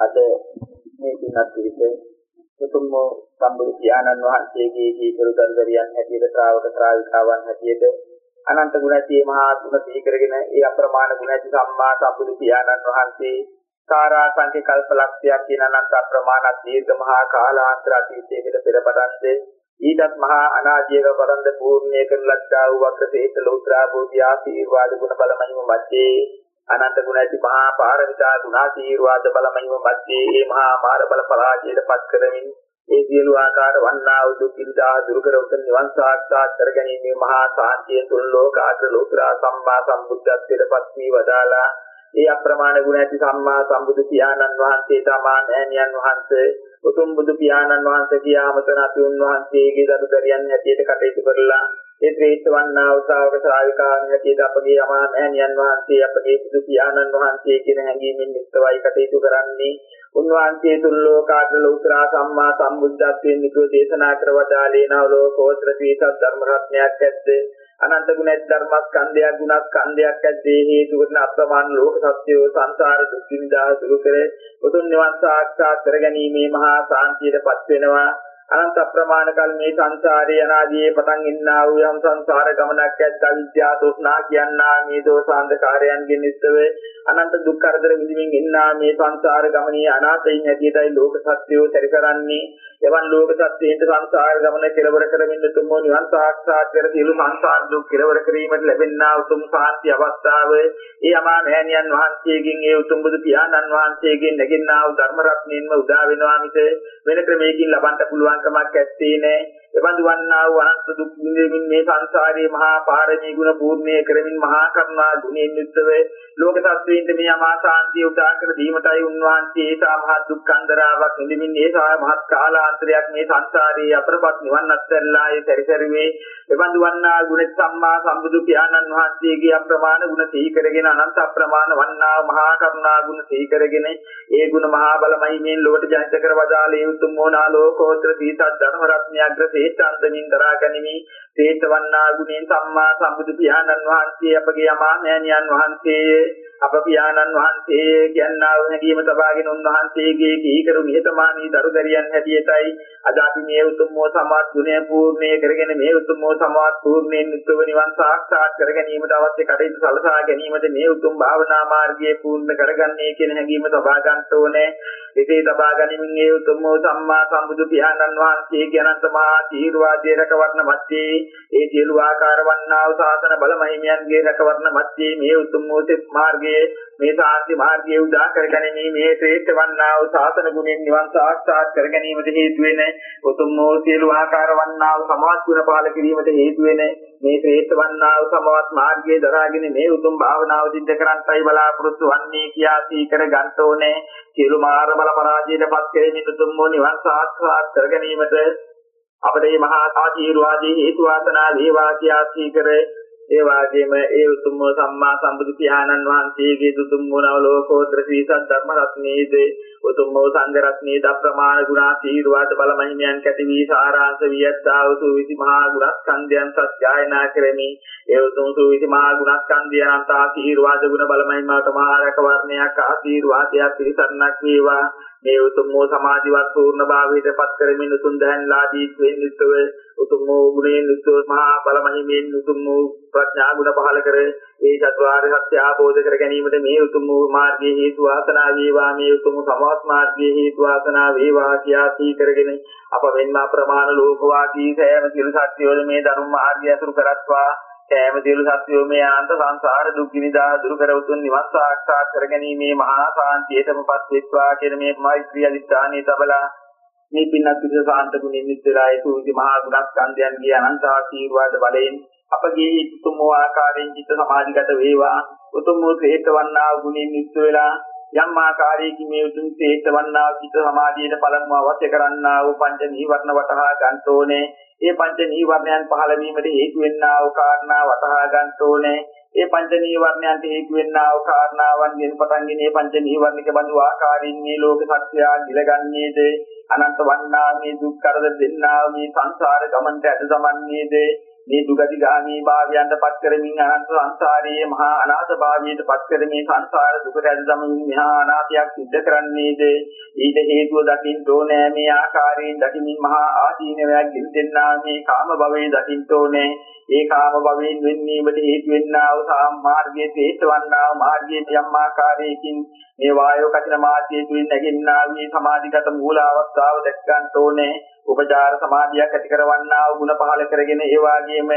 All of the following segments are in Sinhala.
අද මේ දිනත් පිළිපෙ උතුම් සම්බුදු පියාණන් වහන්සේගේ ජීවිත දර්ශනයන් හැටියට ශ්‍රාවක ශ්‍රාවිකාවන් හැටියට අනන්ත ගුණ ඇති මහා ගුණ සිහි කරගෙන ඒ අප්‍රමාණ ගුණ ඇති සම්මා සම්බුදු පියාණන් වහන්සේ කාරාසංඛ්‍ය කල්පලක්ෂයක් කියන අනන්ත අප්‍රමාණ දීර්ඝ මහා කාලාන්තර අතීතයකට පෙරපතන්දේ ඊටත් මහා අනාජීව වරන්ද පූර්ණය කරන ලද්දා වූ වක්‍රසේත ලෝත්‍රා බෝධි ආශීර්වාද ගුණ බලමහිම මැත්තේ අනන්ත ගුණ ඇති මහා පාරමිතා ගුණාශීර්වාද බලමහිම මැත්තේ මේ මහා මාර බල පරාජයට පත් කරමින් ඒ සියලු ආකාර වන්නා වූ දුක් පිළිදා දුරු කර උතුම් නිවන් සාක්ෂාත් කර ගැනීමේ මහා සාන්තිය තුන් ලෝකාග්‍ර ලෝතුරා සම්මා සම්බුද්ධත්වයට පත් වී වදාලා ඒ අප්‍රමාණ ගුණ ඇති සම්මා සම්බුදු පියාණන් වහන්සේ තමා නෑනියන් වහන්සේ උතුම් බුදු පියාණන් වහන්සේ කියාමතන අපි උන්වහන්සේගේ දරුදරියන් හැටියට කටයුතු කරලා ඒ ශ්‍රේෂ්ඨ වන්නා උසාවක ශ්‍රාවිකාන් හැටියට අපගේ අමා නෑනියන් වහන්සේ අපගේ බුදු පියාණන් වහන්සේ කියන හැඟීමෙන් යුක්තවයි කටයුතු කරන්නේ. උන්වහන්සේ තුන් ලෝකාග්‍ර ලෝත්‍රා සම්මා සම්බුද්ධත්වයෙන් නිකුත් දේශනා කර වදාළේ නව ලෝකෝත්තර සීසත් ධර්ම රත්නයක් ඇත්තේ අනන්ත ගුණ ධර්මස්කන්ධයක් ගුණස්කන්ධයක් ඇත්තේ හේතු වන අප්‍රමාණ ලෝක සත්‍යෝ සංසාර දුක් විඳා දුරු කර උතුම් නිවන් සාක්ෂාත් කර ගැනීමේ මහා සාන්තියටපත් වෙනවා. අනන්ත අප්‍රමාණ කල් මේ සංසාරයේ අනාදියේ පටන් ඉන්නා වූ යම් සංසාර ගමනක් ඇත්ත අවිද්‍යා දෝෂනා කියනා මේ දෝසාන්ධකාරයන්ගෙන් නිස්සව අනන්ත දුක් කරදර විඳින්මින් ඉන්නා මේ සංසාර ගමනේ අනාථයින් හැටියටයි ලෝක සත්‍යෝ සැරිකරන්නේ. එවන් ලෝක සත්‍යයෙන් සංසාර ගමන කෙලවර කරමින් තුම නිවන් සාක්ෂාත් කර සියලු සංසාර දුක් කෙලවර කිරීමට ලැබෙනා උතුම් සාන්ති අවස්ථාව. ඒ අමා මෑණියන් වහන්සේගෙන් ඒ උතුම් බුදු පියාණන් වහන්සේගෙන් නැගෙන්නා වූ ධර්ම රත්නයෙන්ම උදා වෙනවා මිස වෙන ක්‍රමයකින් ලබන්න පුළුවන්කමක් ඇත්තේ නැහැ එබඳු වන්නා වූ අනන්ත දුක් විඳින්මින් මේ සංසාරයේ මහා පාරමී ගුණ පූර්ණේ කරමින් මහා කරුණා ගුණයෙන් යුක්තව ලෝක සත්වයින්ට මේ අමා සාන්තිය උදා කර දීමටයි උන්වහන්සේ සා මහා දුක්ඛන්දරාවක් විඳින්මින් ඒ සා මහත් කාලා කාලාන්තරයක් මේ සංසාරයේ අපරපත් නිවන් අත්හැරලා ඒ පරිසරුවේ එබඳු වන්නා ගුණ සම්මා සම්බුදු පියාණන් වහන්සේගේ අප්‍රමාණ ගුණ සිහි කරගෙන අනන්ත අප්‍රමාණ වන්නා මහා කරුණා ගුණ සිහි කරගෙන ඒ ගුණ මහා බලමයි මේ ලොවට ජනිත කර වදාළේ උතුම් මොනා ලෝකෝත්තර සීතත් ධර්ම රත්නයග්‍ර ශ්‍රේෂ්ඨාන්තමින් දරා ගැනීම ශ්‍රේෂ්ඨ වන්නා ගුණෙන් සම්මා සම්බුදු පියාණන් වහන්සේ අපගේ අමා මෑණියන් වහන්සේ අප පියාණන් වහන්සේ කියන්නා වූ හැඟීම තබාගෙන උන්වහන්සේගේ කීකරු නිහතමානී දරුදරියන් හැටියටයි අද අපි මේ උතුම් වූ සමාත් ගුණය පූර්ණේ කරගෙන මේ උතුම් වූ සමාත් පූර්ණයෙන් නිත්ව නිවන් සාක්ෂාත් කර ගැනීමට අවශ්‍ය කටයුතු සලසා ගැනීමට මේ උතුම් භාවනා මාර්ගයේ පූර්ණ කරගන්නේ කියන හැඟීම තබා ගන්න ඕනේ. ඉතේ තබා ගැනීමෙන් මේ උතුම් වූ සම්මා සම්බුදු පියාණන් වහන්සේගේ අනන්ත මහා ආශීර්වාදයේ රැකවරණ මැත්තේ ඒ සියලු ආකාර වන්නා වූ සාසන බල මහිමයන්ගේ රැකවරණ මැත්තේ මේ උතුම් වූ මාර්ගයේ මාර්ගයේ මේ සාන්ති මාර්ගයේ උදා කරගැනීමේ මේ ශ්‍රේෂ්ඨ වන්නා වූ සාසන ගුණෙන් නිවන් සාක්ෂාත් කරගැනීමට හේතු වෙන උතුම් වූ සියලු ආකාර වන්නා වූ සමවත් ගුණ පහල කිරීමට හේතු වෙන මේ ශ්‍රේෂ්ඨ වන්නා වූ සමවත් මාර්ගයේ දරාගෙන මේ උතුම් භාවනාව සිද්ධ කරන්ටයි බලාපොරොත්තු වන්නේ කියා සීකර ගන්න ඕනේ. සියලු මාර බල පරාජයට පත් කෙරෙමින් උතුම් වූ නිවන් සාක්ෂාත් කරගැනීමට අපේ මේ මහා ආශීර්වාදයේ හේතු වාසනා වේවා කියා සීකර. ඒ වාගේම ඒ උතුම් සම්මා සම්බුදු පියාණන් වහන්සේගේ උතුම් ලෝකෝත්තර ශ්‍රී සද්ධර්ම රත්නයේද උතුම් සංඝ රත්නයේ අප්‍රමාණ ගුණාශීර්වාද බල මහිමයන් කැටි වී සාරාංශ වියත්තා වූ විසි මහා ගුණස්කන්ධයන් සත්‍යයනා කරමි. ඒ උතුම් සුවිසි මහා ගුණස්කන්ධයන් අන්ත ආශීර්වාද ගුණ බල මහිමාට මහා රැකවරණයක් ආශීර්වාදයක් පිළිසරණක් වේවා. මේ උතුම් වූ සමාධිවත් පූර්ණ භාවයට පත් කරමින් උතුම් දැහන්ලාදී වෙන්නිත්ව උතුම් වූ ගුණයෙන් යුක්ත මහා බලමහිමෙන් උතුම් වූ ප්‍රඥා ගුණ පහල කර ඒ චතුරාර්ය සත්‍ය අවබෝධ කර ගැනීමට මේ උතුම් වූ මාර්ගයේ හේතු වාසනා වේවා මේ උතුම් සමවත් මාර්ගයේ හේතු වාසනා වේවා කියා සී කරගෙන අප වෙන්න ප්‍රමාණ ලෝකවාදී සෑම සියලු සත්‍යවල මේ ධර්ම මාර්ගය අසුරු කරත්වා. කෑම දියලු සත්‍යෝ මේ ආන්ත සංසාර දුක් විඳා දුරු කර උතුම් නිවන් සාක්ෂාත් කර ගැනීමේ මහා සාන්තියටමපත් වෙත්වා කියන මේ මෛත්‍රී අධිෂ්ඨානයේ තබලා මේ පින්නත් විද සාන්ත ගුණින් නිතරයි සූති මහා ගුණස්කන්ධයන්ගේ අනන්ත ආශීර්වාද බලයෙන් අපගේ උතුම් ආකාරයෙන් චිත්ත සමාධිගත වේවා. උතුම් වූ හේත වන්නා ගුණින් නිත් වෙලා යම් ආකාරයකින් මේ උතුම් හේත වන්නා චිත්ත සමාධියට පළමුව අවශ්‍ය කරන්නා වූ පංච නීවරණ වටහා ගන්න ඕනේ. ඒ පංච නීවරණයන් පහළ වීමට හේතු වෙන්නා වූ කාරණා වටහා ගන්න ඕනේ. ඒ පංච නීවරණයන්ට හේතු වෙන්නා වූ කාරණාවන්ගෙන් පටන් ගෙන මේ පංච නීවරණික බඳු ආකාරින් මේ ලෝක සත්‍යය දිලගන්නේද අනන්ත වන්නා මේ දුක් කරදර දෙන්නා මේ සංසාර ගමන්ට ඇද සමන්නේද මේ දුගති ගාමී භාවයන්ට පත් කරමින් අනන්ත සංසාරයේ මහා අනාථ භාවයට පත් කරමින් සංසාර දුකට ඇදගමින් මහා අනාථයක් සිද්ධ කරන්නේද? ඊට හේතුව දකින්න ඕනේ මේ ආකාරයෙන් දකිමින් මහා ආදීනවයක් ගෙන්දෙන්නා මේ කාම භවයේ දකින්න ඕනේ. ඒ කාම භවයෙන් වෙන්නීමට හේතු වෙන්නා වූ සාම මාර්ගයේ හේතුවන්නා වූ මාර්ගයේ යම් ආකාරයකින් මේ වායෝ කටින මාර්ගයේ තුලින් නැගෙන්නා වූ සමාධිගත මූල අවස්ථාව දැක් ගන්න ඕනේ. උපචාර සමාධියක් ඇති කරවන්නා වූ ಗುಣ පහල කරගෙන ඒ වාගේම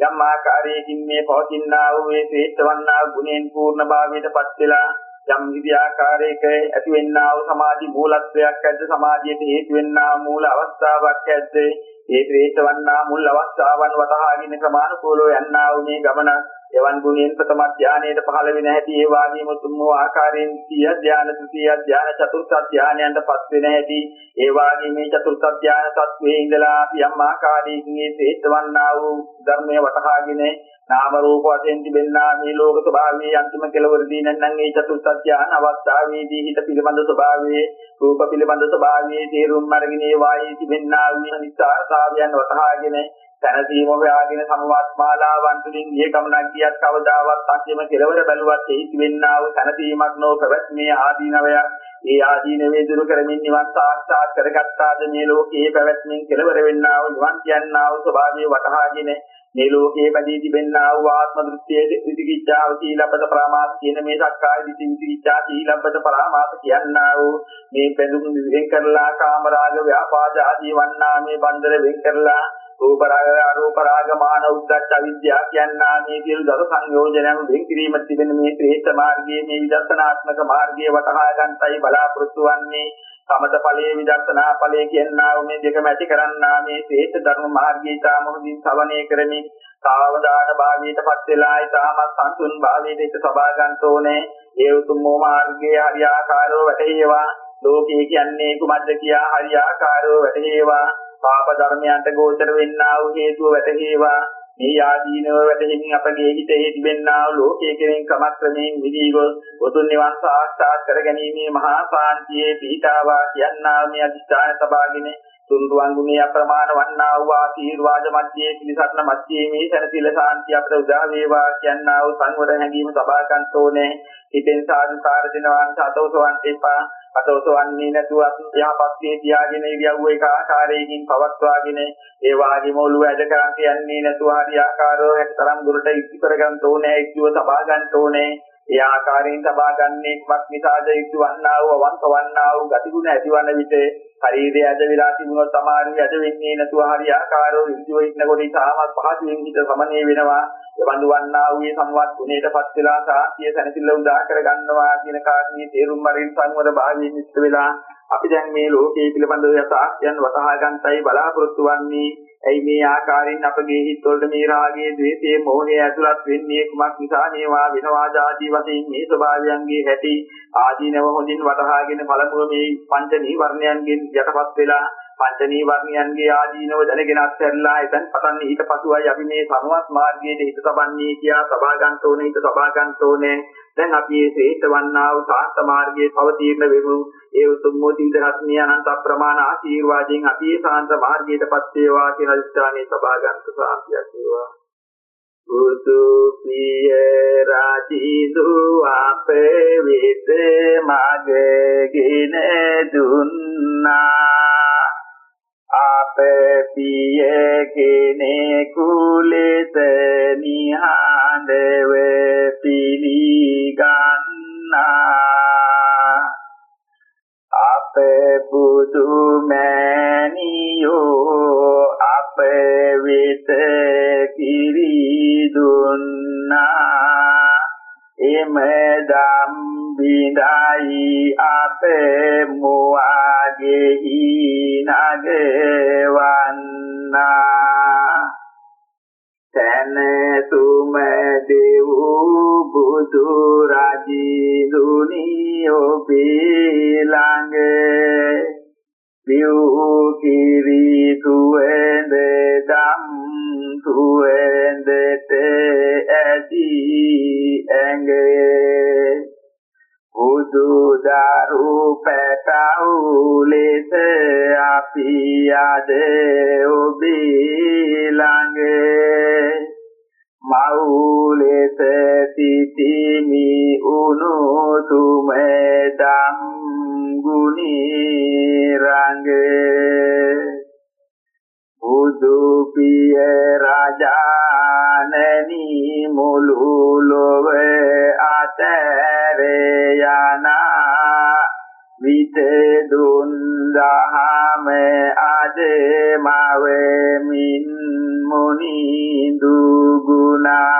යම් ආකාරයකින් මේ පවතිනා වූ මේ ශ්‍රේෂ්ඨවන්නා ගුණෙන් පූර්ණ භාවයටපත් වෙලා යම් විදි ආකාරයක ඇති වෙන්නා වූ සමාධි මූලත්වයක් ඇද්ද? සමාධියට හේතු වෙන්නා මූල අවස්ථාවක් ඇද්ද? ඒ ශ්‍රේෂ්ඨවන්නා මුල් අවස්ථාවන් වතහාගෙන ක්‍රමානුකූලව යන්නා වූ මේ ගමන එවන් ගුණයෙන් ප්‍රථම ධානයේට පහළ වෙන හැටි ඒ වාගේම තුන්වෝ ආකාරයෙන් සිය ධාන තෘතිය ධාන චතුර්ථ ධානයන්ට පත් වෙන හැටි ඒ වාගේම මේ චතුර්ථ ධාන තත්වයේ ඉඳලා අපි යම් ආකාරයකින් මේ ශ්‍රේෂ්ඨවන්නා වූ ධර්මයේ වටහාගෙන නාම රූප වශයෙන් තිබෙනා මේ ලෝක ස්වභාවයේ අන්තිම කෙලවරදී නැත්නම් ඒ චතුර්ථ ධාන අවස්ථාවේදී හිත පිළිබඳ ස්වභාවයේ රූප පිළිබඳ ස්වභාවයේ තේරුම් අරගෙන ඒ වායේ තිබෙනා වූ නිස්සාරතාවයන් වටහාගෙන තනදීම හොයාගෙන සමවත් මාලාවන් තුලින් ගිය ගමනක් ගියත් කවදාවත් අන්තිම කෙලවර බැලුවත් එහි තිබෙන්නා වූ තනදීමක් නො පැවැත්මේ ආදීනවයක්. ඒ ආදීනවේ දුරු කරමින් නිවන් සාක්ෂාත් කරගත්තාද මේ ලෝකයේ පැවැත්මෙන් කෙලවර වෙන්නා වූ නිවන් කියන්නා වූ ස්වභාවය වටහාගෙන මේ ලෝකයේ පැදී තිබෙන්නා වූ ආත්ම දෘෂ්ටියේ විදිකිච්ඡාව සීලබ්බත පරමාර්ථ කියන මේ සක්කාය දිට්ඨි විදිකිච්ඡා සීලබ්බත පරමාර්ථ කියන්නා වූ මේ බඳුන් වෙන් කරලා කාමරාග ව්‍යාපාද ආදී වන්නා මේ බන්දර වෙන් කරලා රූප රාග අරූප රාග මාන උද්දච්ච අවිද්‍යාව කියනා මේ සියලු දර සංයෝජනයන් වෙන් කිරීම තිබෙන මේ ශ්‍රේෂ්ඨ මාර්ගයේ මේ විදර්ශනාත්මක මාර්ගයේ වටහා ගන්නයි බලාපොරොත්තු වන්නේ. සමත ඵලයේ විදර්ශනා ඵලයේ කියනා මේ දෙකම ඇති කරන්නා මේ ශ්‍රේෂ්ඨ ධර්ම මාර්ගයේ තාමොහොදින් ශ්‍රවණය කරමින් සාවධාන භාවයටපත් වෙලා ඊටමත් සංසුන් භාවයට හිත සබා ගන්න ඕනේ. ඒ උතුම් මාර්ගයේ හරියාකාරව වැටේවා ලෝකයේ කියන්නේ කුමද්ද කියා හරියාකාරව වැටේවා පාප ධර්මයන්ට ගෝචර වෙන්නා වූ හේතුව වැටහේවා මේ ආදීනව වැටෙමින් අපගේ හිතේ තිබෙන්නා වූ ලෝකයේ කෙරෙන් ක්‍රමක්‍රමයෙන් විදී ගොස් උතුම් නිවන් සාක්ෂාත් කර ගැනීමේ මහා සාන්තියේ පිහිටාවා කියන්නා මේ අධිෂ්ඨාන සබාගෙන තුන්රුවන් ගුණේ අප්‍රමාණ වන්නා වූ ආශීර්වාද මැදියේ පිළිසරණ මැදියේ මේ සැනසෙල්ල සාන්තිය අපට උදා වේවා කියන්නා වූ සංවර හැඟීම සබා ගන්න ඕනේ. හිතෙන් සාදු සාර දෙනවන් සතෝසවන් එපා අතෝසවන්නේ නැතුව යහපත්යේ තියාගෙන ඉරියව්ව එක ආකාරයකින් පවත්වාගෙන ඒ වාගේම ඔළුව ඇද කරන් යන්නේ නැතුව හරි ආකාරව හැතරම් දුරට ඉස්ති කරගන්න ඕනේ ඉක්ුව තබා ගන්න ඕනේ. ඒ ආකාරයෙන් තබා ගන්නේ වත් නිසාද ඉක්වන්නා වූ වංක වන්නා වූ ගතිගුණ ඇතිවන විට ශරීරය ඇද වෙලා තිබුණොත් සමාරුවේ ඇද වෙන්නේ නැතුව හරි ආකාරව ඉන්දියෝ ඉන්නකොට ඉතාමත් පහසුවෙන් හිත සමනය වෙනවා. එවන්දු වන්නා වූ සම්වත් ගුණයටපත් වෙලා සාත්‍ය සැනසෙල්ල උදා කර ගන්නවා කියන කාරණේ තේරුම් බරින් සංවර භාවයෙන් යුක්ත වෙලා අපි දැන් මේ ලෝකයේ පිළිබඳව යථාර්ථයන් වටහා ගන්නයි බලාපොරොත්තු වෙන්නේ. ඇයි මේ ආකාරයෙන් අපගේ හිතවලට මේ රාගයේ, ද්වේෂයේ, මෝහයේ ඇතුළත් වෙන්නේ? කුමක් නිසා මේවා වෙනවාද ආදී වශයෙන් මේ ස්වභාවයන්ගේ හැටි ආදීනව හොඳින් වටහාගෙන පළමුව මේ පංච නීවරණයන්ගෙන් යටපත් වෙලා පංච නීවරණයන්ගේ ආදීනව දැනගෙන අත්හැරලා එතෙන් පටන් ඊට පසුවයි අපි මේ සමවත් මාර්ගයේ හිත තබන්නේ කියා සබා ගන්න ඕනේ හිත සබා ගන්න ඕනේ. දැන් අපි මේ ශ්‍රේෂ්ඨ වන්නා වූ සාර්ථ මාර්ගයේ පවතින වෙමු. ඒ උතුම් මොදීත රත්නිය අනන්ත ප්‍රමාණ ආශීර්වාදයෙන් අපි මේ සාන්ත මාර්ගයටපත් වේවා කියන අදිස්ථානයේ සබා ගන්න සාන්තියක් වේවා. බුදු පිය රාජිදු අපේ විත මගගෙන දුන්නා. අපපිය කෙනෙකු ලෙස නිහඬව පිළිගන්නා අප බුදු මෑණියෝ අප වෙත කිරි දුන්නා. එම දම් බිඳයි අපේ මුවාගෙහි නගවන්නා තනතුම දෙව් බුදු රජිනුනි ඔබේ ළඟ විව් කිරි තුවෙන්ද දම් තුවෙන්දට ඇදී ඇඟේ. බුදු දරු පැටවුලෙස අපි අද ඔබී ළඟ මෞලෙස සිටිමි උනුසුම දම් ගුණි රඟ. බුදු පිය රජානනි මුළු ලොව අතේ වේයනා විතේ දුන් දහම අදමවෙමින් මුනි දුගුණා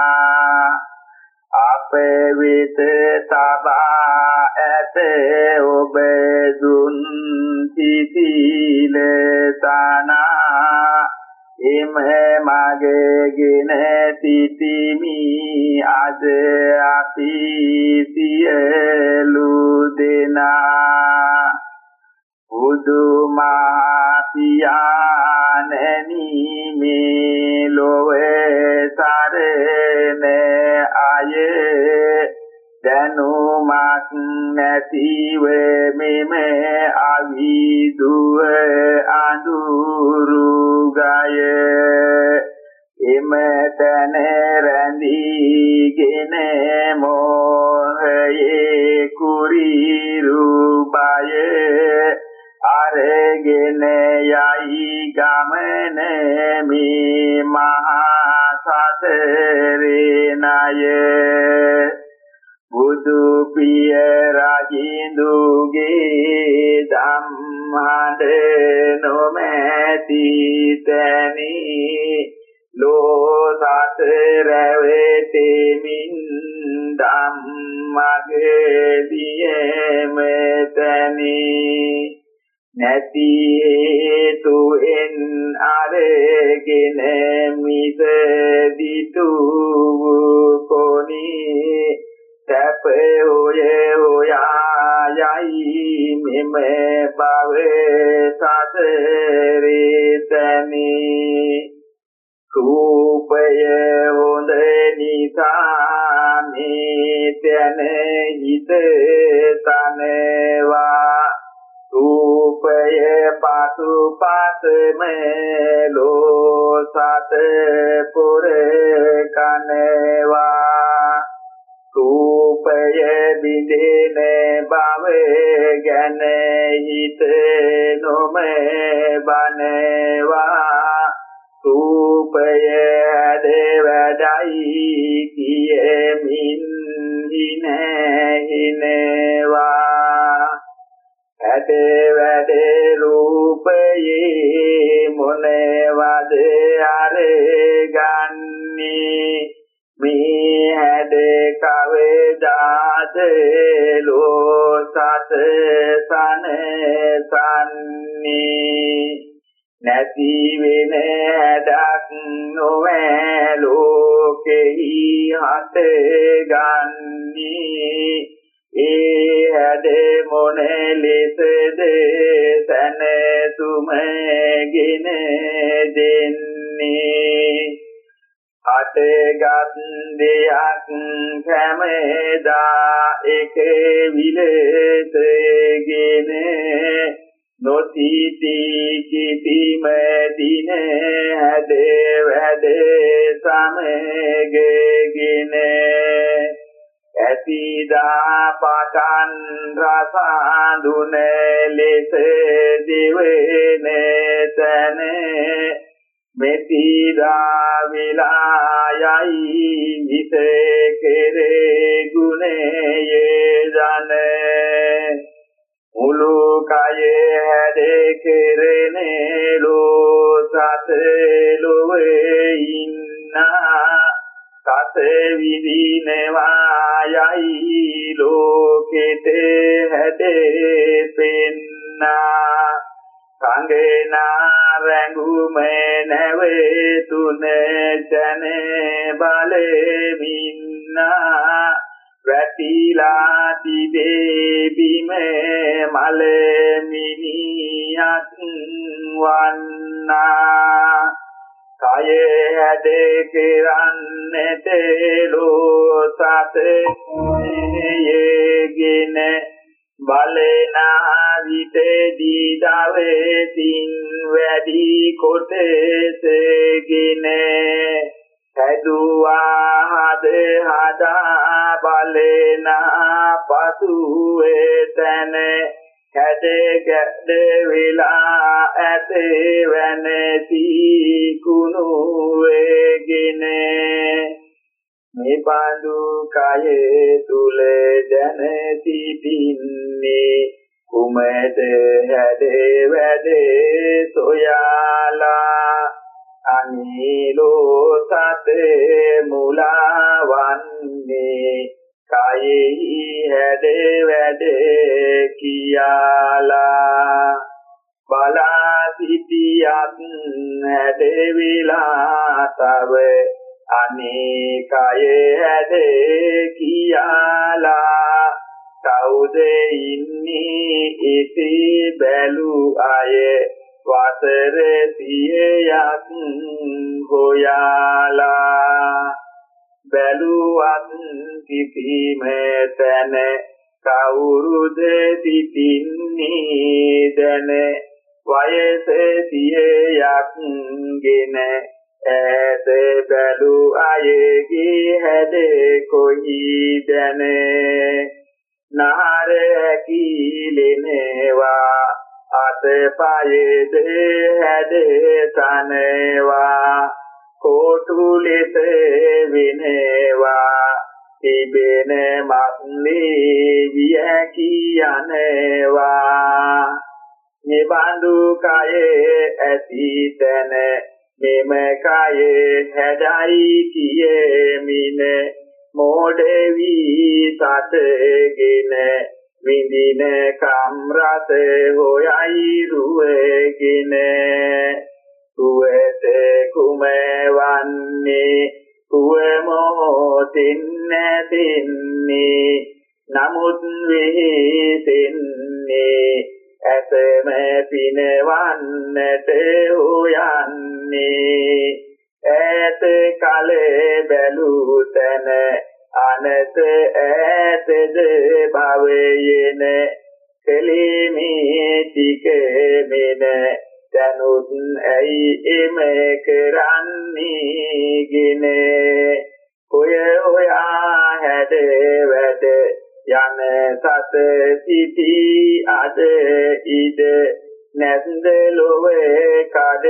අපේ විත තබා ඇතේ ඔබ දුන් සිතිලසනා එමෙ මගේ ගිනේ තිතිමි අද සියලු දෙනා බුදුමා පියාණෙනි මේ ලොවේ සරණ අය දැනුමක් නැතිව මෙම වැඩේ ดูแล ඔයා හැද වැඩ යන සත සිටි අද ඉද නැන්ද ලොවේ කඩ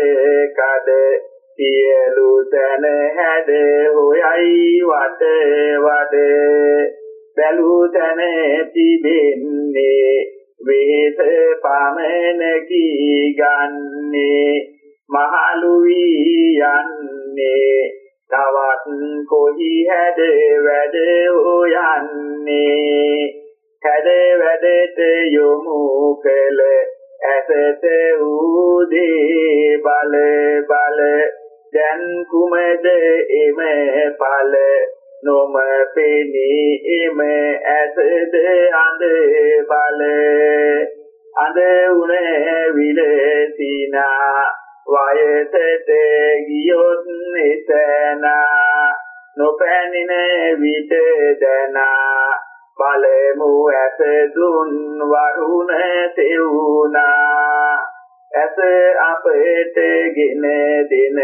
කඩ සියලු තන හැද හොයයි වද වද බැලූ තන තිබෙන්නේ වේත පමනකි ගන්නේ මහලු වී යන්නේ තවත් කොහි හැද වැඩ හොයන්නේ හැද වැඩට යොමු කළ ඇසත උදේ බල බල දැන් කුමද එම ඵල නොම පෙනී එම ඇසද අඳ බල අඳ උන විලසිනා වයසට ගියොත් එතන නොපැනින විට දනා. බලමු ඇස දුන් වරුණ තෙවුනා ඇස අපට ගෙන දෙන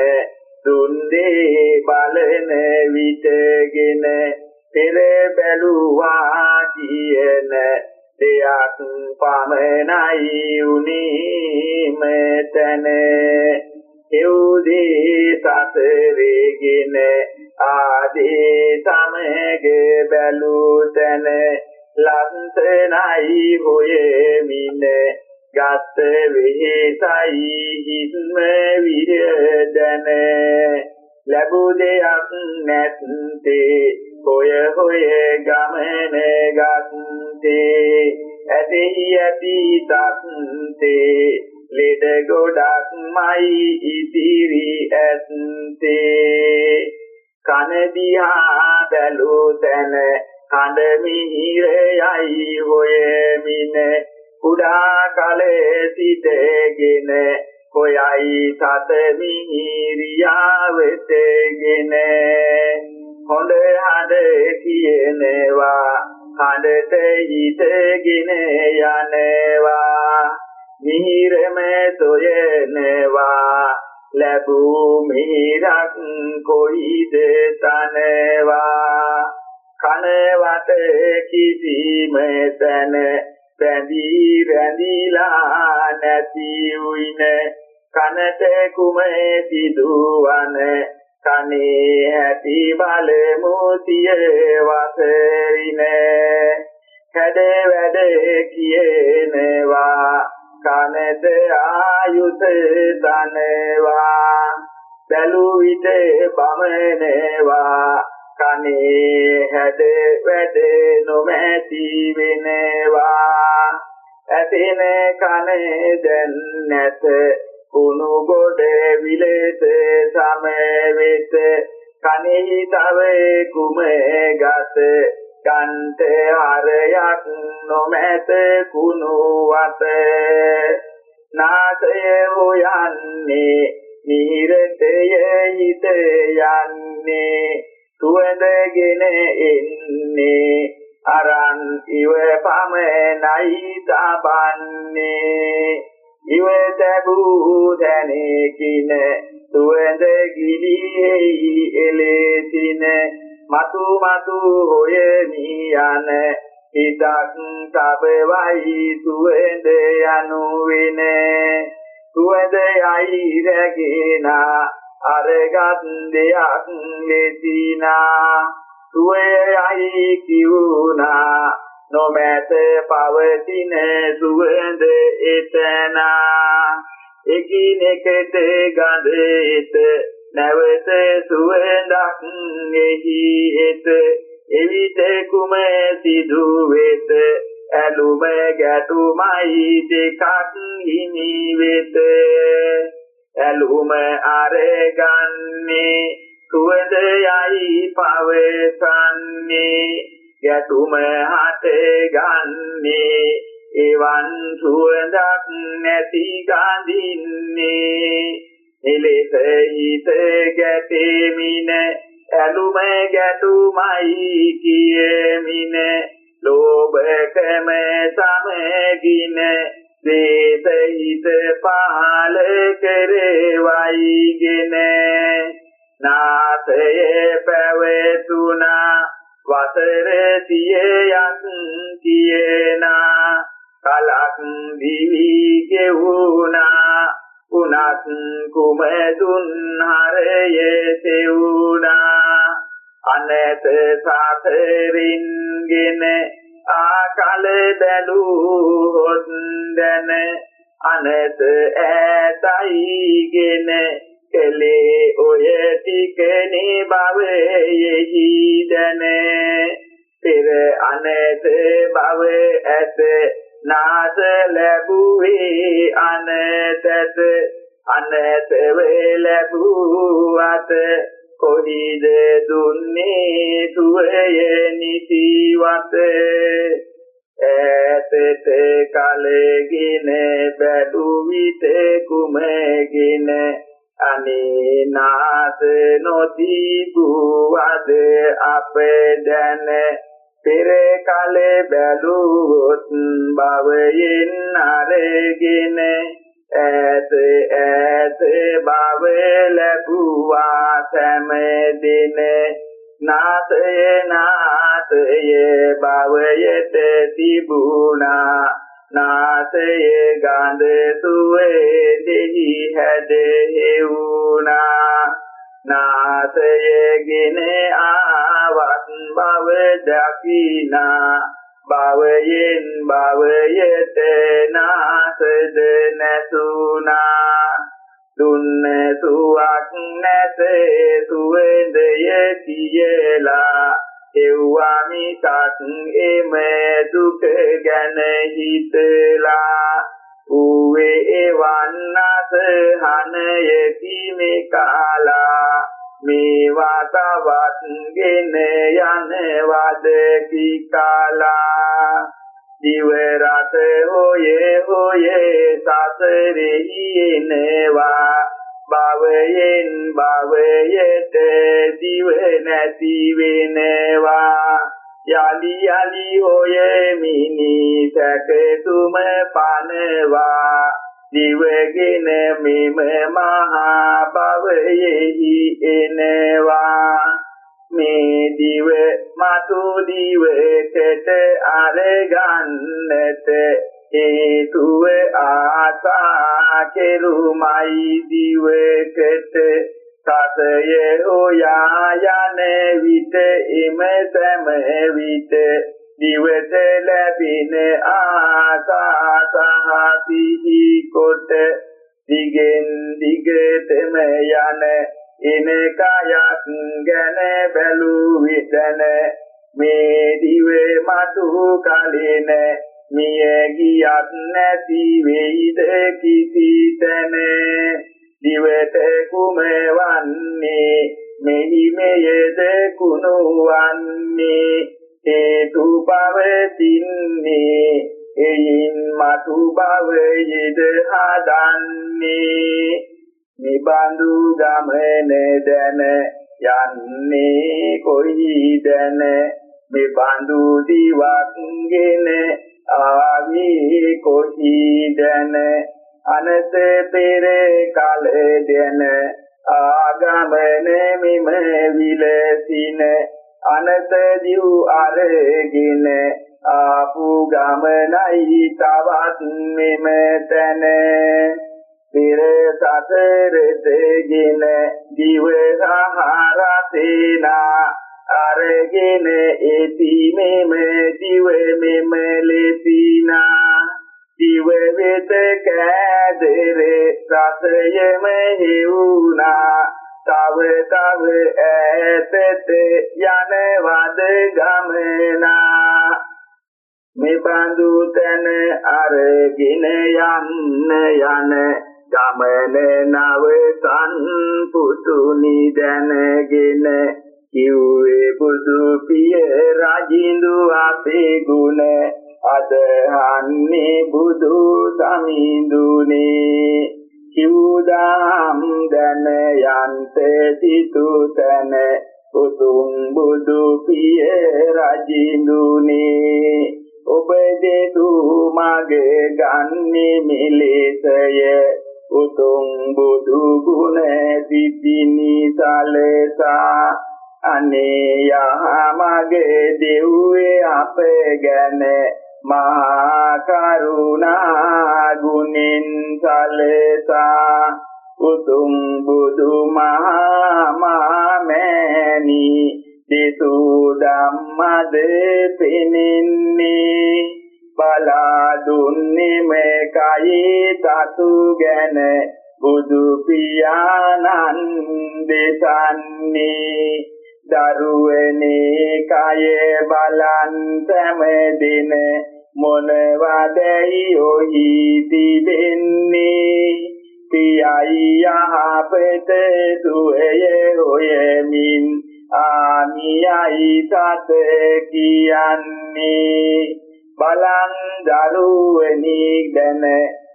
දුන්දේ බලන විටගෙන පෙර බැලුවා කියන දෙයක් පමණයි උනේ මෙතන එව්දී සතරේගෙන ආදී සමග බැලුතන. ලන්තනයි හොයෙමින ගත් විහිසයි හිස්ම විරදන. ලැබු දෙයක් නැත්තේ හොය හොය ගමන ගත්තේ ඇතෙහි ඇති තත්තේ ලෙඩ ගොඩක් මයි ඉතිරි ඇත්තේ. කන දිහා බැලූ තැන කඳ මිහිර යයි හොයමින කුඩා කලේ සිටගෙන කොයයි සත මිහිරියා වෙතගෙන. හොඳ හඳ කියනවා කඳට හිතගෙන යනවා. මිහිරම සොයනවා ලැබූ මිහිරක් කොයිද තනවා. කන වටේ කිසිම තැන බැඳී රැඳිලා නැති උයින කනට කුමේ සිදුවන කනේ ඇති බලමු සිය වසරින. කඩ වැඩ කියනවා කනද ආයුත දනවා. බැලු විට බමනවා කනේ හැද වැඩ නොමැති වෙනවා. ඇතින කනේ දැන් නැත කුණු ගොඩ විලෙස සමවෙත කනෙහි තව කුමේ ගත ගන්ත හරයක් නොමැත කුණු වත නාසය හොයන්නේ නිරතය හිත යන්නේ සුවඳගෙන එන්නේ අරන් ඉව පමනයි තබන්නේ. ඉව තබූ දැනකින සුවඳ ගිලිෙහි එලෙසින මතු මතු හොයමි යන හිතක් තබවයි සුවඳ යනු වෙන සුවඳ යයි රැගෙන අරගත් දෙයක් ලෙසිනා සුවයයි කිවුනා නොමැත පවතින සුවඳ එතනා. එකිනෙකට ගඳ එත නැවත සුවඳක් එහි එත. එවිට කුම සිදු වෙත ඇලුම ගැටුමයි දෙකක් හිමි වෙත. ඇලුම අරගන්නේ සුවඳ යයි පවසන්නේ. ගැටුම හට ගන්නේ එවන් සුවඳක් නැති ගඳින්නේ එලෙස හිත ගැටෙමින ඇලුම ගැටුමයි කියමින ලෝභකම සමගින දේත හිත පාල කරවයිගෙන නාසය පැවතුනා වසර සියයක් කියනා කලක් දිවි ගෙවුනා උනත් කුමදුන් හරයේ සෙවුනා අනත සාතරින්ගෙන ආකල බැලුවොත් දැන අනත ඈතයිගෙන කලේ ඔය ටිකනේ භවයෙහි දැන. පෙර අනත භව ඇත. නාස ලැබුවේ අනතත අනත වේ ලැබුවත. කොහිද දුන්නේ සුවය නිතිවත ඈතට කලගෙන බැලු විට කුමගෙන අනේ නාස නොතිබුවද අප දැන පෙර කල බැලුවොත් භවයෙන් අරගෙන ඈත ඈත භව ලැබුවා සෑම දින. නාසය නාසය භවයට තිබුණා. නාසයේ ගඳ සුවේ දෙහි හැදෙවුණා නාසයේගෙන ආවත් භව දකිනා. භවයෙන් භවයට නාසද නැසුනා. දුන්න සුවක් නැත සුවඳය කියලා එව්වා මිසක් එම දුක ගැන හිතලා. ඌවේ එවන්නස හනය කිමේ කාලා. මේවා තවත් ගෙන යනවද කිකාලා දිව රස හොයේ හොයේ සසරෙහි එනවා භවයෙන් භවයට දිව නැති වෙනවා. යලි යලි හොයේ මිනි සැකතුම පනවා. දිවගෙන මෙම මහා භවයෙහි එනවා. මේ දිව මතු දිවකට අරගන්නට හේතුව ආසා කෙරුමයි දිවකට සසය හොයා යන විට එම සෑම විට දිවට ලැබෙන ආසා සහසිහි කොට. දිගෙන් දිගටම යන එන කයක් ගැන බැලූ විටන මේ දිවේ මතු කලින මිය ගියත් නැති වෙයිද කිසි තැන? දිවට කුමවන්නේ? මෙහි මෙයද කුණු වන්නේ හේතු පවතින්නේ? එයින් මතු භවයේද හදන්නේ? නිබඳු ගමන දැන යන්නේ කොයිදැන මෙබඳු දිවක්ගෙන ආවි කොයිදැන අනස පෙර කල දැන ආගමන මෙම විලසින. අනත දිව් අරගෙන ආපු ගමනයි තවත් මෙම තැන. පෙර සතරෙතගෙන දිව සහරතේනා අරගෙන එති මෙම දිව මෙම ලෙසිනා. දිව වෙත කෑදර රසයම හේුණා තව තව ඈතට යනවද ගමනා. මෙබඳු තැන අරගෙන යන්න යන ගමන නවතන් පුතු නිදනගෙන කිව්වේ බුදු පිය රජින්දු අපේ ගුණ අදහන්නේ බුදු සමිඳුනේ. කිව්දාම් දැන යන්ත සිතු තන උතුම් බුදු පිය රජින්දුනේ. ඔබ දෙතු මගේ ගන්නේ මෙලෙසය උතුම් බුදු ගුණ සිතිනි සලසා අනේ යහමගේ දෙව්වේ අප ගැන මහා කරුණා ගුණින් සලසා. උතුම් බුදු මහා මාමෑණි දිසු ධම්මද පිනින්නේ. බලා දුන්නේ මේ කයි තතු ගැන බුදු පියාණන් දෙසන්නේ. දරුවනේ කය බලන් සෑමදින මොනවදයි ඔහි තිබෙන්නේ? පියයි යහපත සුවය හොයමින් ආමියයි සත කියන්නේ. බලන් දරුවනි දැන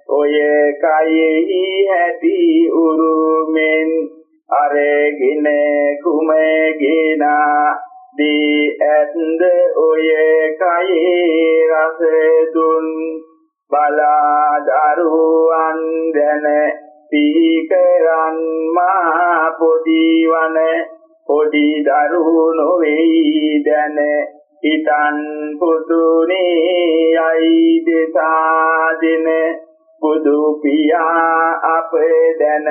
ඔය කයෙහි ඇති උරුමෙන් අරගෙන කුමගිනා දී ඇත්ද ඔය කයේ රස දුන්? බලා දරුවන් දැන පිහිකරන් මා පොදිවන පොඩි දරුණු වෙයි දැන හිතන් පුතුනේ යයි දෙසාදින බුදු පියා අප දැන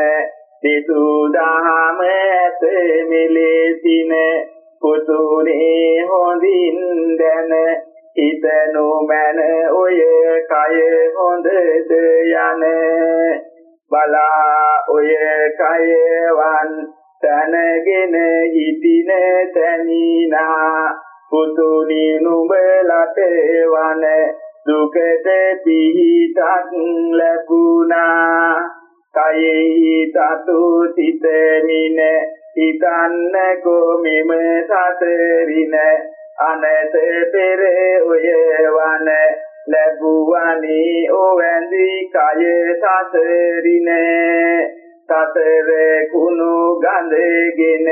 සිතු දහම ඇත මෙලෙසින පුතුනේ හොඳින් දැන හිතනු මැන ඔය කය හොඳද යන. බලා ඔය කයවන් තනගෙන හිතින තනිනා. පුතුනි නුඹලට වන දුකට පිහිටක් ලැබුණා. කයෙහි තතු සිතමින හිතන්න කොමිම සතරින අනත පෙර ඔය වන ලැබුවනි ඔවැඳි කය සතරින සතර කුණු ගඳගෙන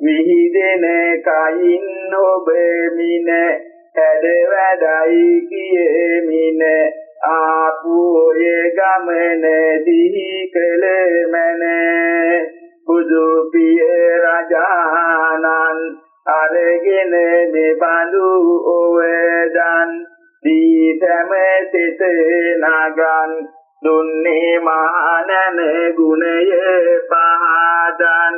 විහිදෙන කයින් ඔබ මින හැඩ වැඩයි කියෙමින ආපුයේ ගමනදී කලමන. බුදු පිය රජානන් අරගෙන මේ බඳු ඔවදන්. දීතම සිත නගන්. දුන්නේ මහානන ගුණය පහදන්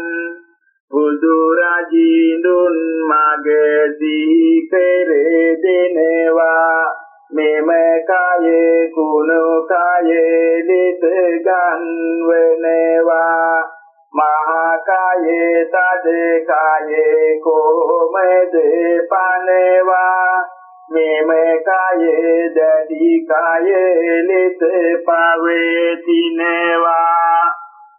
බුදු රජිනුන් මගදී පෙර දෙනවා මෙම කායේ කුණු කායේ දිත ගන්වනවා. මහා කායේ තද කායේ කොමද පනවා මෙම කායේ දදි කායේ ලිත පවේතිනවා.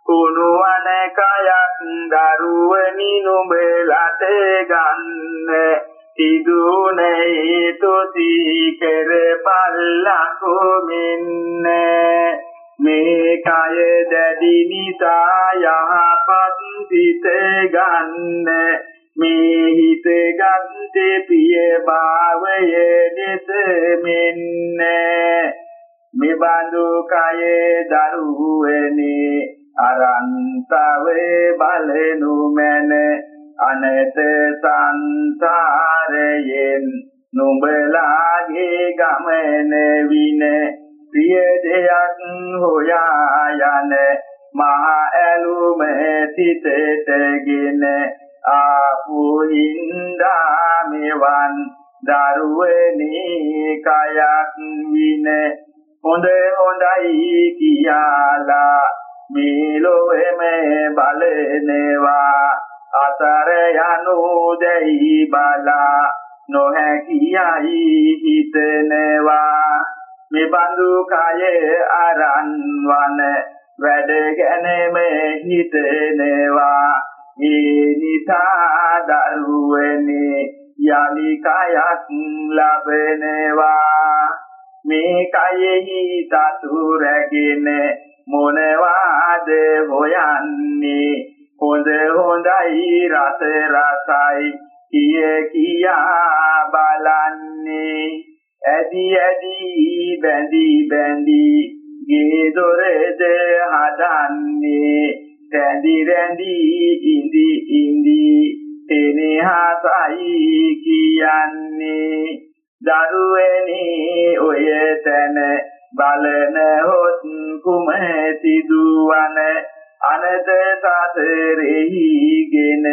කුණු අනකයක් දරුවනි නුඹලට ගන්න. තිදුනේ තුති කර පල්ලකු මෙන්න. මේ කය දැඩි නිසා යහපත් සිත ගන්න. මේ හිත ගත්තේ පිය භාවය දෙස මෙන්න. මෙබඳු කයේ දරුවනි අරන්තවේ බලනු මැන. අනත සංසාරයෙන් නුඹලාගේ ගමන වින ප්‍රිය දෙයක් හොයා යන මහ ඇලුම සිතටගෙන ආපු හින්දා මෙවන් දරුවනි කයක් වින හොඳ හොඳයි කියාලා මේ ලොවේම බලනවා. අතර යනු දෙයි බලා නොහැකියයි හිතනවා. මෙබඳු කය අරන් වන වැඩගෙන මේ හිතනවා. ඒ නිසා දරුවනි යලි කයක් ලබනවා. මේ කයෙහි සතු රැගෙන මොනවාද හොයන්නේ? හොඳ හොඳයි රස රසයි කිය කියා බලන්නේ. ඇදි ඇදි බැඳි බැඳි ගේ දොරද හදන්නේ. රැඳි රැඳි ඉඳි ඉඳි තෙනහසයි කියන්නේ. දරුවනි ඔය තන බලන හොත් කුමති දුවන? අනත සතරෙහිගෙන